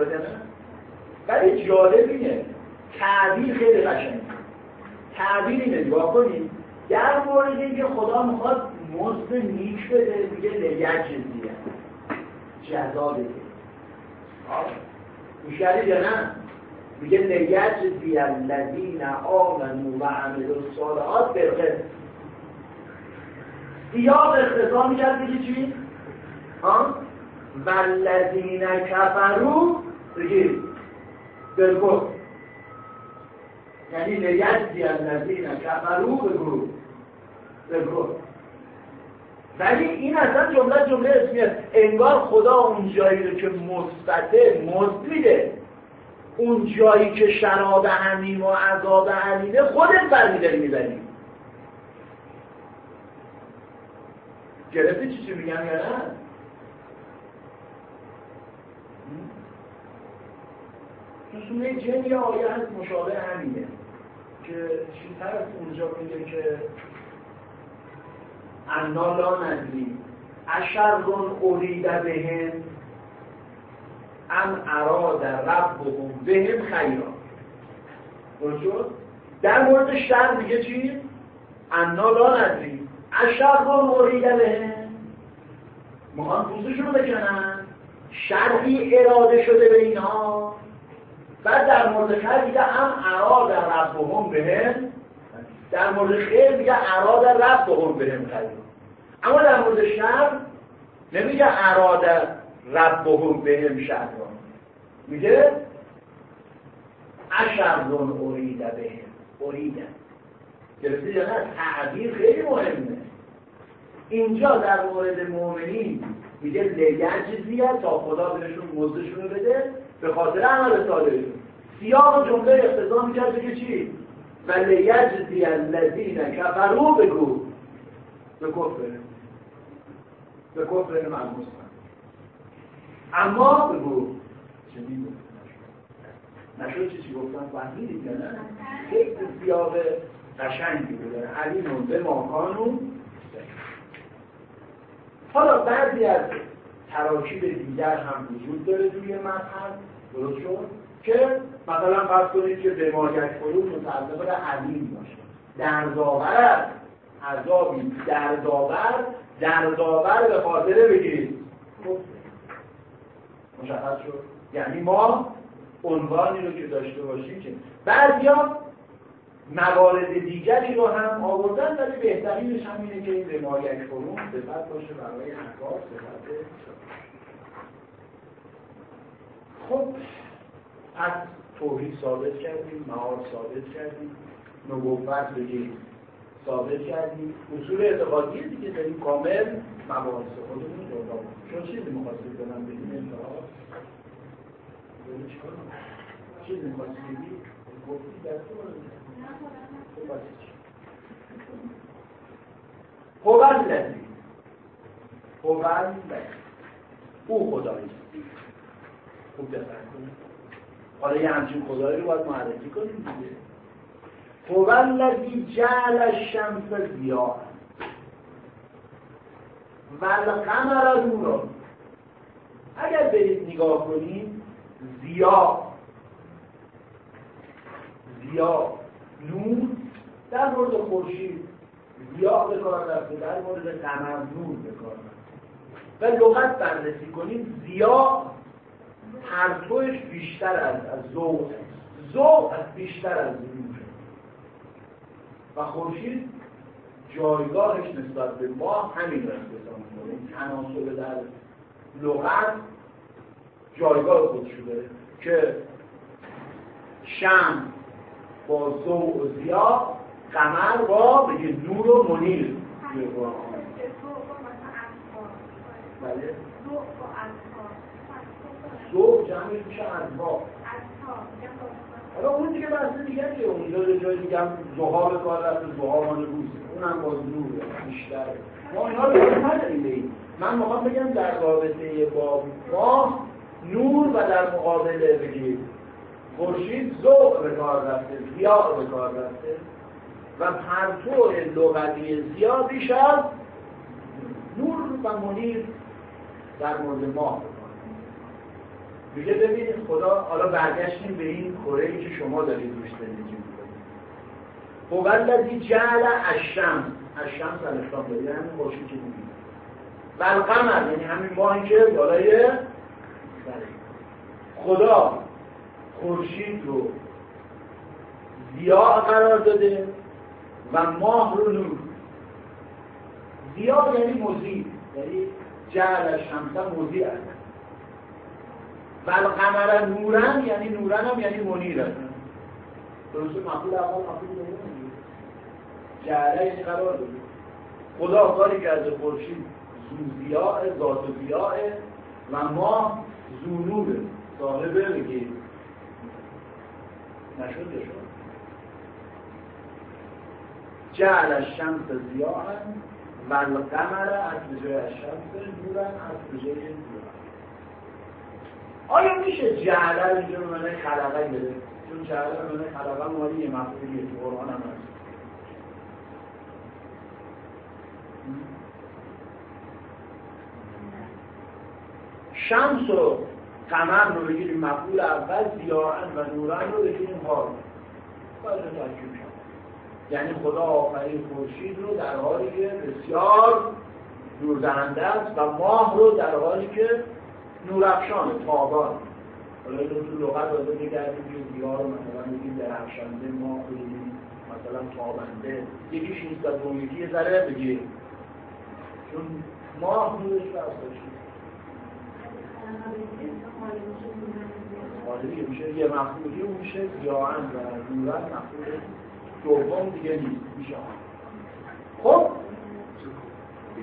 [SPEAKER 1] نه؟ ولی جالب اینه تعبیر خیلی قشنگه تعبیر اینه نگاه کنید در مورد اینکه خدا می‌خواد مزد نیک بده میگه لیجزیه جزا بده گوش یا نه میگه لیجزی الذین آمنوا و عملوا الصالحات بالقسط سیاق اختصار می‌کرد دیگه چی؟ ها؟ والذین کفروا بگید بالکل یعنی لیجزی الذین کفروا بگو بالکل ولی این اصلا جمله جمله اسمیه انگار خدا اون جایی رو که مثبته مزد میده اون جایی که شراب همیم و عذاب علیمه خودت برمیداری می‌بری گرفتی چی چی میگم یا نه؟ سوره جن یه آیه هست مشابه همینه که چیزتر از اونجا میگه که انا لا ندری ارید بهم. ام اراد ربهم بهم خیرا. درست در مورد شر میگه چی؟ انا لا ندری اشر با موریده به می‌خوان پوزشون رو بکنن. شرعی اراده شده به اینها بعد در مورد خیر میگه هم اراد ربهم بهم در مورد خیر میگه اراد ربهم بهم خیر. اما در مورد شر نمیگه اراد ربهم بهم شر. میگه اشرون اریده بهم اریده. گرفتی یا نه؟ تعبیر خیلی مهمه. اینجا در مورد مؤمنین میگه لگجزیه تا خدا بهشون مزدشون رو بده. به خاطر عمل صالحشون سیاق جمله اقتضا می‌کرد که چی؟ و لیجزی الذین کفروا بگو به کفر. به کفر من اما بگو. چه نشد. چی گفتم فهمیدید یا نه؟ خیلی سیاق قشنگی بوده علیمون به ماکانو حالا بعضی از تراکیب دیگر هم وجود داره توی مذهب. درست شد؟ که مثلا فرض کنید که به ماگک فرود متعلق به علیم باشه. در داور عذابی. در داور در داور به خاطر بگیرید مشخص شد. یعنی ما عنوانی رو که داشته باشیم که بعضیا موارد دیگری رو هم آوردن ولی بهترینش هم اینه که این یک فرون صفت باشه برای انکار صفت خب از توحید ثابت کردیم معاد ثابت کردیم نبوت بگیم ثابت کردیم. اصول اعتقادی دیگه داریم کامل مباحث خودمون جدا چون چیزی مخواستید به من بگیم انتها چیزی مخواستید بگیم گفتی در لذی هوال او خدایی خوب دقت حالا یه همچین خدایی رو باید معرفی کنیم دیگه هوال لذی جعل الشمس ضیاء و القمر نورا اگر برید نگاه کنید زیا زیا نور در مورد خورشید زیا به کار رفته در مورد قمر نور به کار و لغت بررسی کنیم زیا پرتوش بیشتر از از ذوق ذوق از بیشتر از نور و خورشید جایگاهش نسبت به ما همین رو اختصام کنیم تناسب در لغت جایگاه خودشو داره که شم با زو و زیا قمر با بگه نور و منیر. بله. زو جمعش میشه ازوا حالا اون دیگه بحث دیگه که اونجا جای دیگه هم زها به کار رفت زها مال روز. اونم با نور بیشتره. ما اینا رو نداریم من می‌خوام بگم در رابطه با ما نور و در مقابل بگید خورشید ذوق به کار رفته زیاد به کار رفته. و پرتو لغوی زیاد بیش از نور و منیر در مورد ما میگه ببینید خدا حالا برگشتیم به این کره که شما دارید روش زندگی می‌کنید. هو الذی جعل الشمس الشمس الاسلام دارید همین خورشید که می‌بینید. و القمر یعنی همین ماهی که بالای خدا خورشید رو زیاد قرار داده و ماه رو نور. زیاد یعنی مزید یعنی جعل شمسا مزید است. و القمر نورن یعنی نورن هم یعنی منیر است. درسته؟ مقبول اول مقبول جعله یعنی قرار داده. خدا کاری کرده خورشید زوزیاء ذات زیاء و ما زونوره صاحب بگید نشد شد جعل الشمس ضیاء و القمر از بجای الشمس نورا از ضیاء آیا میشه جعل اینجا رو منه خلقه گرفت؟ چون جعل رو منه خلقه مالی یه مفعولیه تو قرآن هم هست. شمس و قمر رو بگیریم مفعول اول زیاعن و نورن رو بگیریم حال باید ترکیب شد یعنی خدا آفرین خورشید رو در حالی که بسیار نوردهنده است و ماه رو در حالی که نورافشان تابان. حالا اینو تو لغت داده میگردیم که دیار مثلا میگیم درخشنده ماه رو مثلا تابنده. یکیش نیست اون یکی ذره بگیر. چون ماه نورش بس آره میشه یه مفهولی اون میشه زیاهن و نورت مفهول دوم دیگه نیست میشه خب؟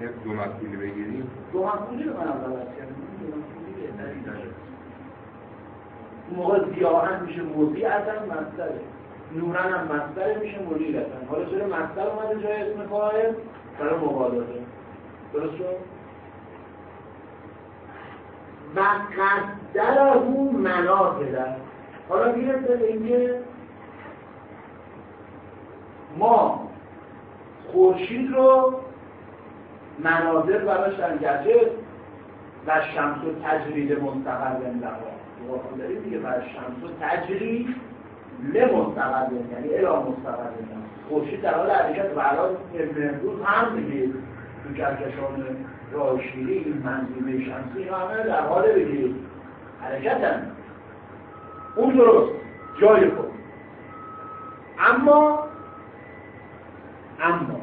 [SPEAKER 3] یه دو مفهولی بگیریم.
[SPEAKER 1] دو مفهولی رو من اول کردم دو مفهولی بهتری داره. اون موقع زیاهن میشه موضی ازن مصدره. نورن هم مصدره میشه منیر ازن حالا چرا مصدر اومده جای اسم فاعل؟ برای مبالغه. درست شد؟ و قدره منازل حالا می‌رسه به اینکه ما خورشید رو مناظر براش گرچه و شمس و تجرید مستقر لها داریم دیگه و شمس و تجرید لمستقر یعنی الا مستقر خورشید در حال حرکت و الان امروز هم دیگه تو کهکشان راه شیری این منظومه شمسی همه در حال بگیرید حرکتن. اون درست. جای خود. اما اما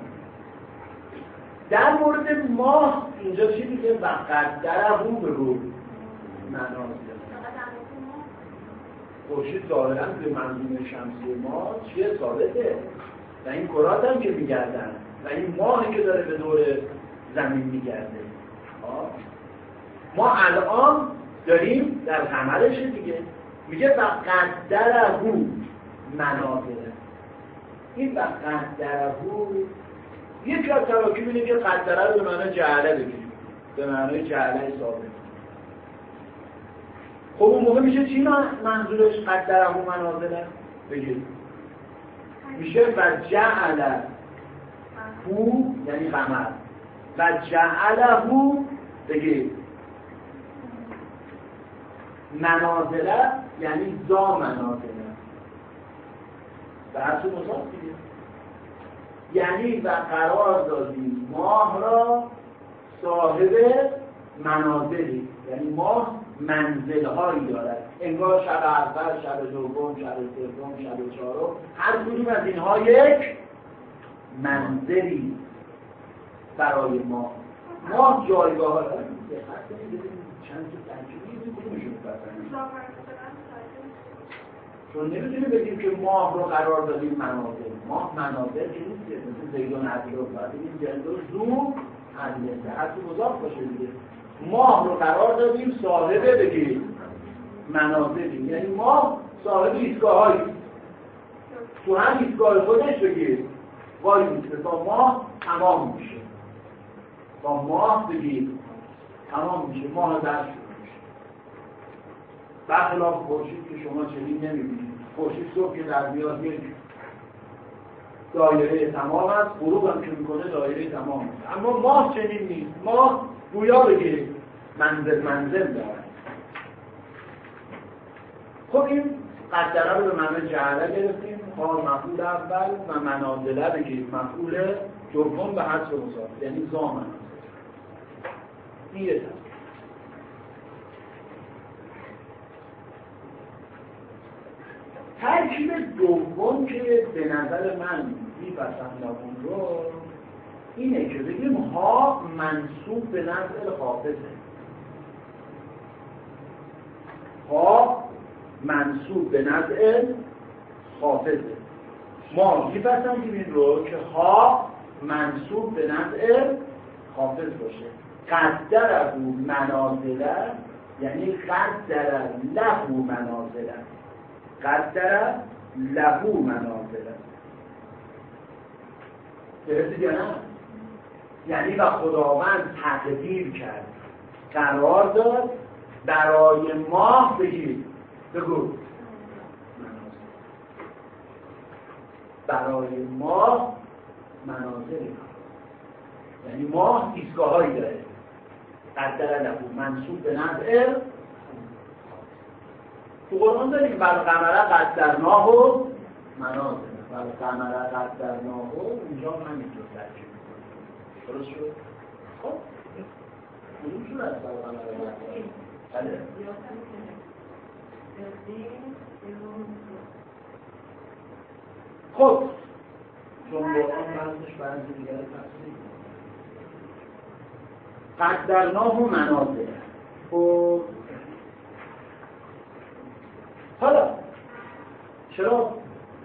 [SPEAKER 1] در مورد ماه اینجا چی میگه و قدره رو به رو منازل خورشید ظاهرا به منظومه شمسی ما چیه؟ ثابته. و این کرات هم که میگردن. و این ماهی که داره به دور زمین میگرده. ما الان داریم در عملش دیگه. میگه و قدره منازل این و قدره یکی از تراکیب اینه که قدره رو به معنی جعله بگیریم. به معنی جعله ثابت. خب اون موقع میشه چی منظورش قدره و منازله بگیریم. میشه و جعله هو یعنی قمر. و جعله بگیریم منازله یعنی زا منازله. مضاف دیگه. یعنی و قرار دادیم ماه را صاحب منازلی. یعنی ماه منزل هایی دارد. انگار شب اول شب دوم شب سوم شب چهارم. هر کدوم از اینها یک منزلی برای ما. ما جایگاه چند تا چون نمی‌تونیم بگیم که ماه رو قرار دادیم مناظر ماه مناظر که نیست مثل زیدون عدل رو بگیم جلد زوم هنده هرچی مضاف باشه دیگه. ماه رو قرار دادیم صاحبه بگیم. مناظریم یعنی ماه صاحب ایستگاه هایی تو هم ایستگاه خودش بگیر وای میشه تا ماه تمام میشه. تا ماه بگیر تمام میشه. ماه درش برخلاف خورشید که شما چنین نمی‌بینید. خورشید صبح که در میاد یک دایره تمام است. غروب هم که می‌کنه دایره تمام است. اما ماه چنین نیست. ماه گویا بگیرید منزل منزل دارد خب این قدره رو به معنی جعله گرفتیم. حال مفعول اول و منازله بگیرید مفعول دوم به حذف مصاف یعنی زامن این یه ترکیب دوم که به نظر من میپسندم رو اینه که بگیم ها منصوب به نظر حافظه. ها منصوب به نظر حافظه ما میپسندیم این رو که ها منصوب به نظر حافظ باشه. قدر او منازله یعنی قدر له منازله قدر لهو منازل درسته یا نه؟ یعنی و خداوند تقدیر کرد. قرار داد برای ماه بگید. بگو. برای ماه منازل یعنی ماه ایستگاه هایی داره قدر لهو منصوب به نظر تو قرآن داریم. بر قمره قدرناه و منازل و قمر قدرناه اونجا هم همینطور ترکیب می‌کنه درست شد؟ خب. کدوم صورت بر قمر قدرناه بله. خب. تفسیر قدرناه و منازل خب. حالا چرا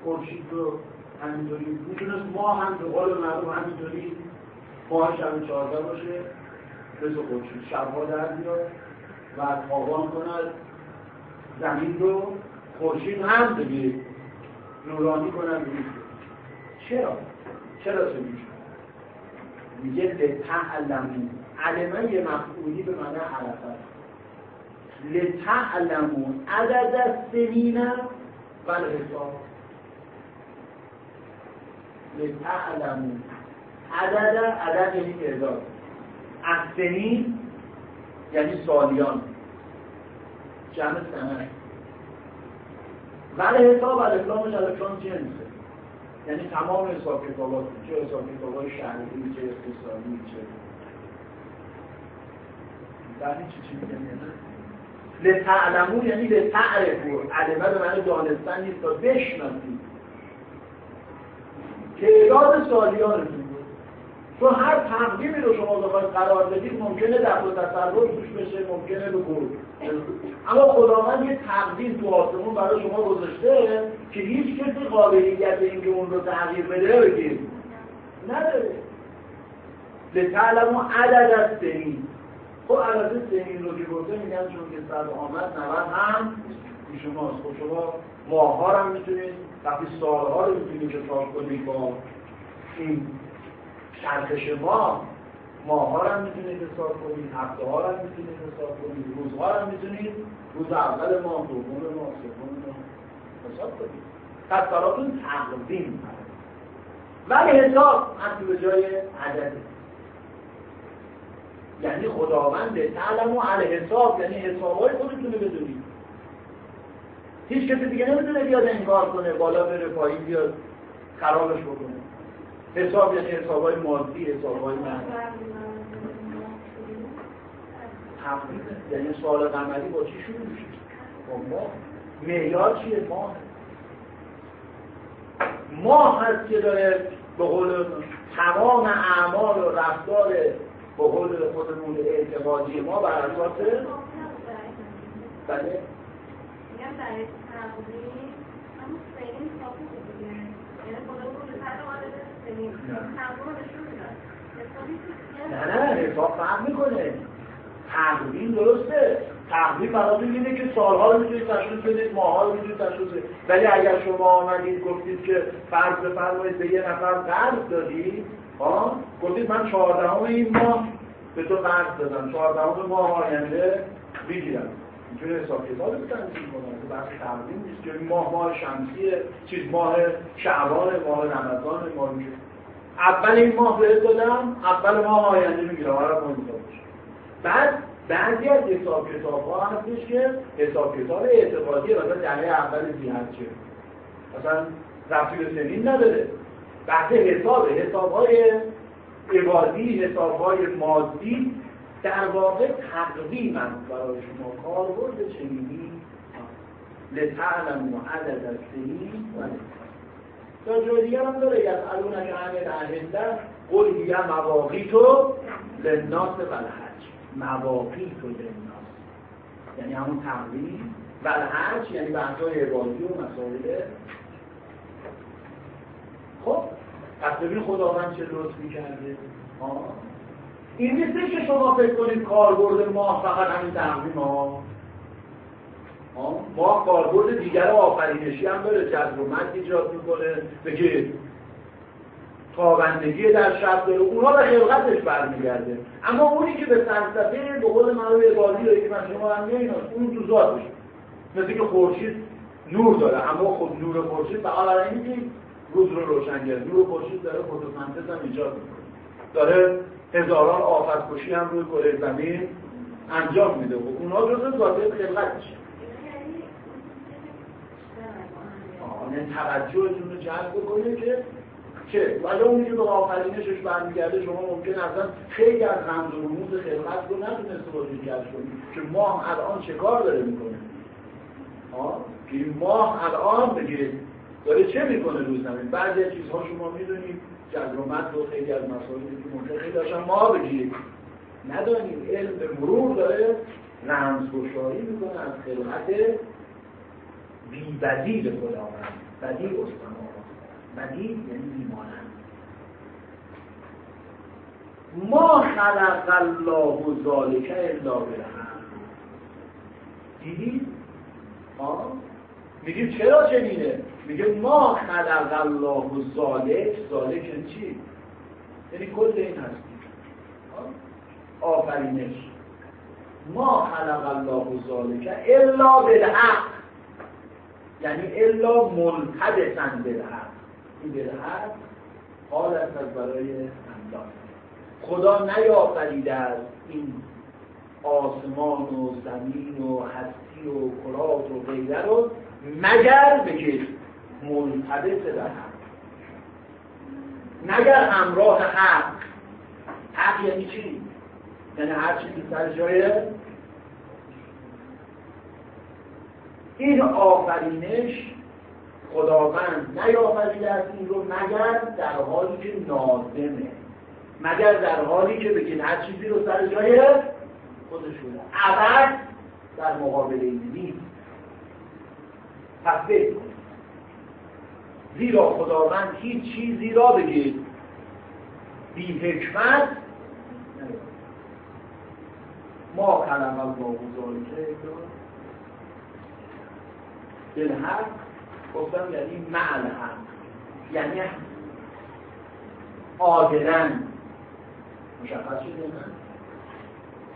[SPEAKER 1] خورشید رو همینطوری می‌تونست ما هم به قول معروف همینطوری ماه شب چهارده باشه مثل خورشید. شبها در بیاد و تابان کند. زمین رو خورشید هم بگیر نورانی کنند چرا؟ چرا چه میشه؟ میگه لتعلمو علمه یه مفعولی به معنی علفه. لتعلمو عدد سنین و الحساب لتعلمو عدد عدد یعنی تعداد. از سنین یعنی سالیان. جمع سنه. ولی حساب الاسلامش الاسلام جنسه یعنی تمام حساب کتابات چه حساب کتابات شهری چه اقتصادی چه؟ در چی چی میگن لتعلمو یعنی لتعرفو علمه به معنی دانستن نیست تا بشناسید. تعداد سالیانتون. چون هر تقویمی رو شما بخواید قرار بدید ممکنه در و تصور توش بشه ممکنه به اما خداوند یه تقدیم تو آسمون برای شما گذاشته که هیچ کسی قابلیت اینکه اون رو تغییر بده بگیر نداره. لتعلمو عدد از سنین خب عدد سنین رو که گفته میگن چون که صد آمد هم. شماست. خب شما ماهها هم می‌تونید وقتی سالها رو می‌تونید حساب کنید با این چرخش ما ماها رو هم می‌تونید حساب کنید هفته ها هم می‌تونید حساب کنید روزها رو هم می‌تونید روز اول ماه دوم ماه سوم ماه حساب کنید پس براتون تقدیم ولی حساب هم به جای عدد یعنی خداوند تعلم و علی حساب یعنی حسابهای خودتون رو بدونید. هیچ کسی دیگه نمی‌تونه بیاد انکار کنه بالا بره پایین بیاد خرابش بکنه. حساب یعنی حساب های مادی حساب های من یعنی سال قمری با چی شروع میشه؟ با ماه معیار چیه؟ ماه ماه هست که داره به قول تمام اعمال و رفتار به قول خودمون اعتقادی ما بر اساس بله. نه نه حساب فرق می‌کنه. تقویم درسته. تقویم براتون اینه که سالها رو می‌تونید تشخیص بدید ماها رو می‌تونید تشخیص بدید. ولی اگر شما آمدید گفتید که فرض بفرمایید به یه نفر قرض دادید ها گفتید من چهاردهم این ماه به تو قرض دادم. چهاردهم ماه آینده بگیرم می‌تونه حساب کتاب تنظیم کنه بحث تقویم نیست. که ماه ماه شمسیه چیز ماه شعبان ماه رمضان ماه میشه اول این ماه بهت دادم اول ماه آینده می‌گیرم. حالا مهم بعد بعضی از حساب کتاب ها هستش که حساب کتاب اعتقادی مثلا دهه اول چه مثلا رفتی به سنین نداره. بحث حساب حساب های عبادی حساب های مادی در واقع تقویم است برای شما. کاربرد چنینی لتعلم عدد السنین و تا جای دیگر هم داره یسالونک عن الاهله قل هی مواقیت للناس و الحج مواقیت للناس یعنی همون تقویم. و الحج یعنی بحثای عبادی و مسائل. خب پس ببین خداوند چه لطفی کرده این نیست که شما فکر کنید کاربرد ماه فقط همین تقویم ها. ما کاربرد دیگر آفرینشی هم داره جذب و مد ایجاد می‌کنه بگه تابندگی در شب داره اونها به خلقتش برمیگرده. اما اونی که به فلسفه به قول معروف عبادی داره که من شما هم اون تو ذاتش. مثل که خورشید نور داره. اما خب نور خورشید فقط برای اینکه روز رو روشن کرده. نور خورشید داره فتوسنتز هم ایجاد می‌کنه. داره هزاران آفت کشی هم روی کره زمین انجام میده. و اونها جزء ذاته خلقتشه یعنی توجهتون رو جلب بکنه که چه؟ ولی اونی که به آفرینشش برمیگرده شما ممکن اصلا خیلی از رمز و رموز خلقت رو نتونسته باشید کشف کنید که ماه الان چه کار داره می‌کنه؟ که این ماه الان بگید داره چه می‌کنه روز زمین؟ بعضی از چیزها شما می‌دونید جزرومت و خیلی از مسائلی که ممکن خیلی داشتن ما بگید ندانیم. علم به مرور داره رمزگشایی می‌کنه از خلقت بی بدیل خداوند بدیل استماع بدیل یعنی بیمانند ما خلق الله ذالک الا بالحق. دیدید؟ میگه چرا چنینه؟ میگه ما خلق الله ذالک ذالک یعنی چی؟ یعنی کل این هستی. آفرینش. ما خلق الله ذالک الا بالحق. یعنی الا ملتبسا بالحق این بالحق حال است از برای املاک خدا نیافریده از این آسمان و زمین و هستی و کرات و غیره رو مگر بکش ملتبس به حق مگر همراه حق. حق یعنی چی؟ یعنی هر چیزی سر جای این آفرینش خداوند نیافریده است این رو مگر در حالی که نازمه مگر در حالی که بگید هر چیزی رو سر جای خودشونه عبد در مقابل این نیست. پس زیرا خداوند هیچ چیزی را بگید بی حکمت ما کلم از با که بالحق گفتم یعنی معل هم یعنی عادلن مشخص شده؟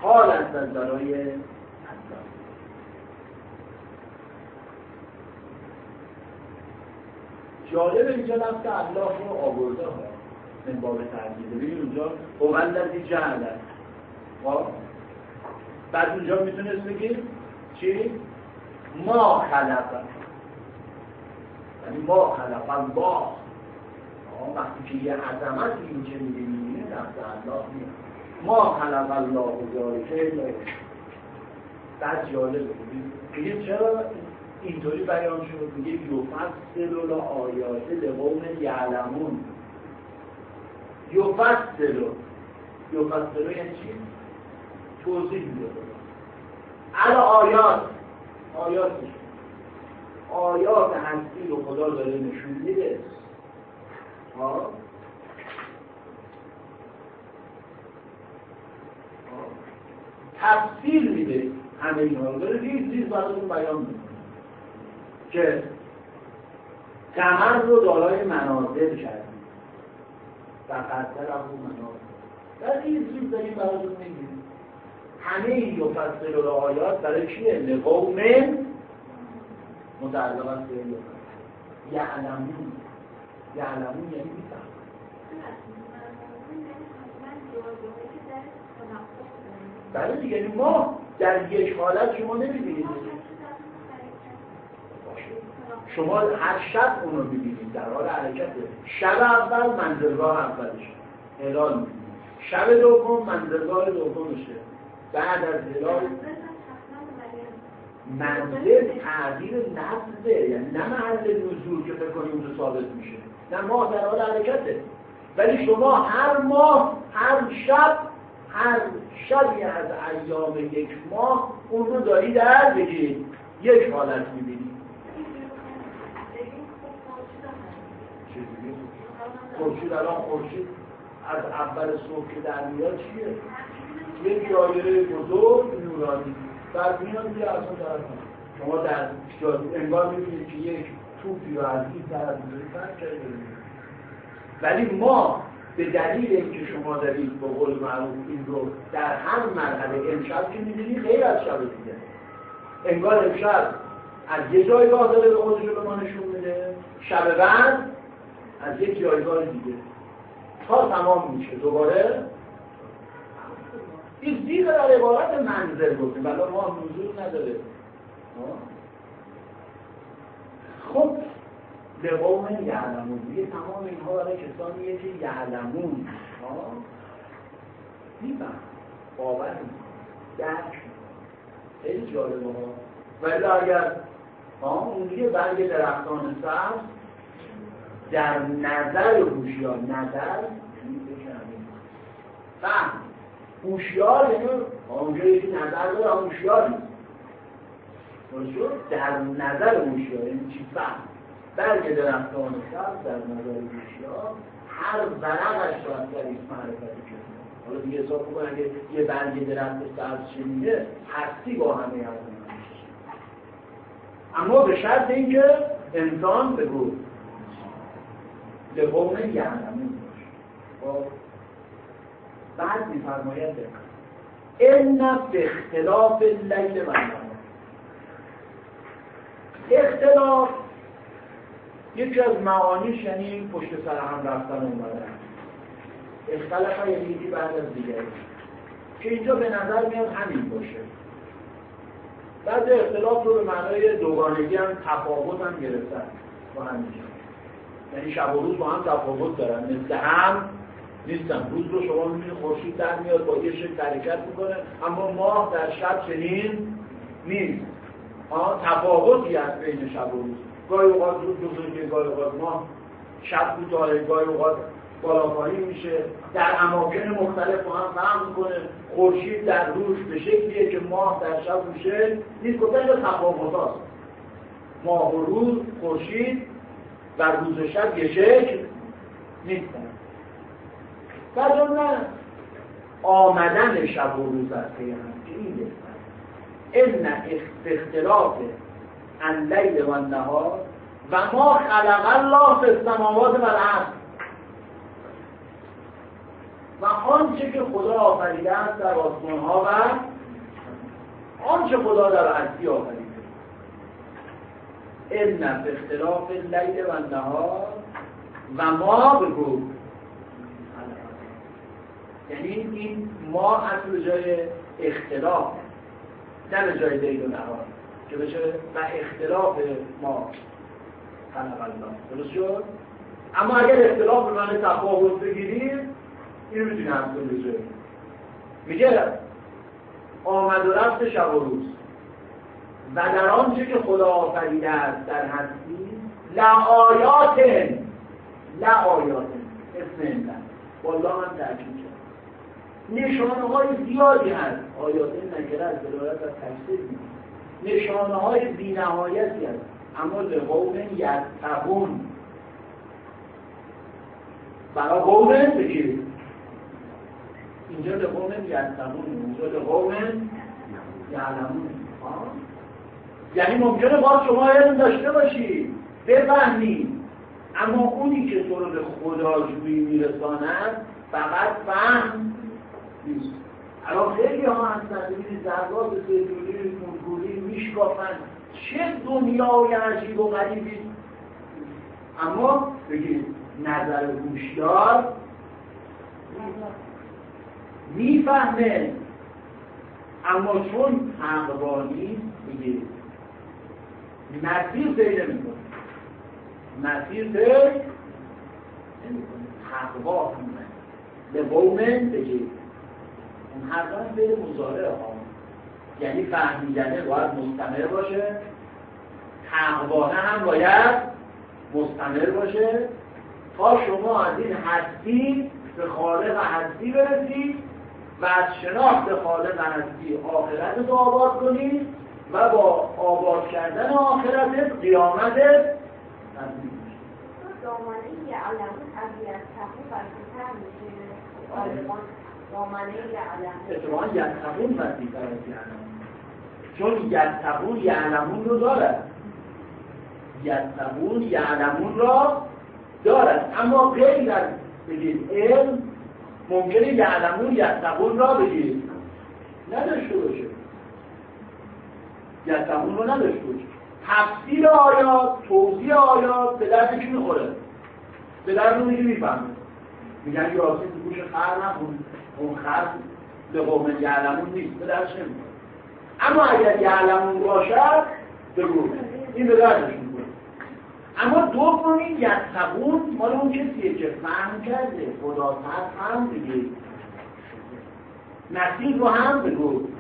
[SPEAKER 1] حال از برای جالب اینجا نفت الله رو آورده ها. من باب ترگیده ببین اونجا هوالذی جعل خب؟ بعد اونجا می‌تونست بگیم چی؟ ما خلق یعنی ما خلق الله وقتی که یه عظمت این چه می‌بینی نفس الله میاد ما خلق الله ذالک بعد جالب میگه چرا اینطوری بیان شد؟ میگه یفصل آیات لقوم یعلمون. یفصل یفصل یعنی چی؟ توضیح میده. ال آیات آیات آیات هستی رو خدا داره نشون میده. تفصیل میده همه اینا رو. داره ریز ریز براتون بیان میده که قمر رو دارای منازل کردیم. و قدر هم منازل. در این چیز داریم براتون میگیم. همه این دو فصل و آیات برای چیه؟ لقوم متعلق است به یعلمون. یعلمون یعنی میفهم بله دیگه یعنی ما در یک حالت شما نمی‌بینید. شما هر شب اون رو می‌بینید در حال حرکت. شب اول منزلگاه اولش هلال می‌بینید شب دوم منزلگاه دومشه. بعد از هلال منزل تعبیر نفسه یعنی نه محل نزول که فکر کنیم اونجا ثابت میشه. نه ماه در حال حرکته. ولی شما هر ماه هر شب هر شبی از ایام یک ماه اون رو داری در بگید یک حالت می‌بینید خورشید الان خورشید از اول صبح که در میاد چیه؟ یک دایره بزرگ نورانی. بعد میاد میره از اون طرف شما در انگار می‌بینید که یک توپی رو از این طرف می‌بینید ولی ما به دلیل اینکه شما دارید به قول معروف این رو در هر مرحله امشب که می‌دونید غیر از شب دیگه. انگار امشب از یه جایگاه داره به خودش رو به ما نشون میده. شب بعد از یک جایگاه دیگه. تا تمام میشه. دوباره این زیر در عبارت منزل گفتیم ولی ما نزول نداره. خب لقوم یعلمون. میگه تمام اینها برای کسانیه که یعلمون. میفهم باور درک خیلی جالبه ها. ولی اگر اون دیگه برگ درختان سبز در نظر هوشیار نظر فهم. هوشیار یعنی اونجا یکی نظر داره هوشیار نیست. در نظر هوشیار یعنی چی؟ فهم برگ درختان سبز در نظر هوشیار هر ورقش را در این معرفتی که حالا دیگه حساب کنم اگه یه برگ درخت سبز شنیده هستی با همه از اما به شرط اینکه انسان بگو. لقوم یعلمون خب بعد میفرماید ان به اختلاف لیل و اختلاف یکی از معانیش یعنی پشت سر هم رفتن اومدن. اختلاف یکی بعد از دیگری. که اینجا به نظر میاد همین باشه. بعد اختلاف رو به معنای دوگانگی هم تفاوت هم گرفتن. با همین یعنی شب و روز با هم تفاوت دارن. مثل هم نیستن روز رو شما می‌بینید خورشید در میاد با یه شکل حرکت می‌کنه. اما ماه در شب چنین نیست. تفاوتی هست بین شب و روز. گاهی اوقات روز بزرگه گاهی اوقات ماه شب کوتاه گاهی اوقات بالا میشه. در اماکن مختلف با هم فهم می‌کنه. خورشید در روز به شکلیه که ماه در شب میشه نیست. گفتن تفاوت ماه و روز خورشید و روز شب یه شکل نیستن. نه آمدن شب و روز از که این ان اختلاف و النهار و ما خلق الله فی السماوات و الارض. و آنچه که خدا آفریده است در آسمان ها و آنچه خدا در هستی آفریده. علم اختلاف لیل و نهار و ما بگو یعنی این ما اصل جای اختلاف به جای لیل و نهار که بشه و اختلاف ما. خلق الله درست شد؟ اما اگر اختلاف به معنی تفاوت بگیریم اینو می‌تونی هم کنی میگه آمد و رفت شب و روز. و در آنچه که خدا آفریده است در هستی لآیات لآیات اسم والله هم کرد نشانه های زیادی هست. آیات نکره از دلالت از تشتیر نشانه های بینهایتی هست. اما لقوم یتقون برای قوم بگیرید اینجا لقوم یعلمون اینجا لقوم یعلمون. یعنی ممکنه باز شما علم داشته باشی. بفهمی اما اونی که تو رو به خداجویی میرساند فقط فهم. الان خیلی ها هستن ببینید ذرات سلولی مولکولی میشکافن. چه دنیای عجیب و غریبی. اما بگید نظر هوشیار می‌فهمه. اما چون حقبانی میگه مسیر پیدا می‌کنه مسیر پیدا نمی‌کنه. حقبا به قومن بگید. اون حقبا به مزاره ها. یعنی فهمیدنه باید مستمر باشه. حقبانه هم باید مستمر باشه. تا شما از این هستی به خالق هستی برسید و از شناخت خالق هستی آخرت رو آباد کنید و با آباد کردن آخرت قیامت
[SPEAKER 4] نزدیک تقو
[SPEAKER 1] اتفاقا چون یتقون یعلمون رو دارد یتقون یعلمون را دارد اما غیر از بگید علم ممکنه یعلمون یتقون را بگیرید نداشته باشه. یتقون رو نداشته باشه. تفسیر آیات توضیح آیات به درد کی می‌خوره؟ به درد اونی می‌فهمه. میگن یاسین تو گوش خر نخون اون خر به قوم یعلمون نیست به نمی‌خوره. اما اگر یعلمون باشد بگو این به می‌خوره. اما دوم این یتقون مال اون کسیه که فهم کرده خدا هم دیگه نصیب رو هم بگو.
[SPEAKER 4] شکل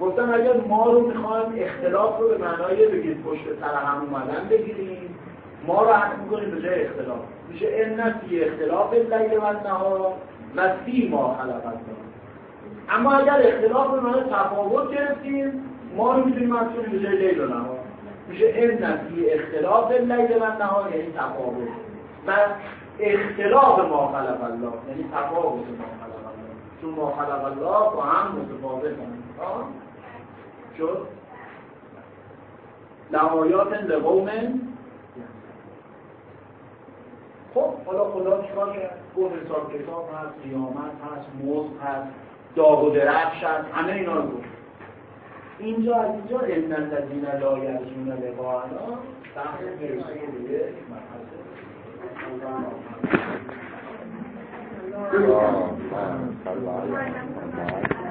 [SPEAKER 1] گفتم اگر ما رو می‌خوایم اختلاف رو به معنای بگید پشت سر هم اومدن بگیریم. ما رو حق می‌کنیم به جای اختلاف. میشه ان فی اختلاف اللیل و النهار و فی ما خلق اما اگر اختلاف به معنای تفاوت گرفتیم ما رو می‌تونیم از به جای لیل و نهار. میشه ان فی اختلاف اللیل و النهار یعنی تفاوت. و اختلاف ما خلق الله یعنی تفاوت ما خلق الله. چون ما خلق الله با هم متفاوت هم شد؟ لآیات لقوم خب حالا خدا چیکار کرد؟ گفت حساب کتاب هست قیامت هست موز هست داغ و درفش هست همه اینا رو گفت. اینجا از اینجا ان الذین لا یرجون لقاءنا برسه به یک مرحله.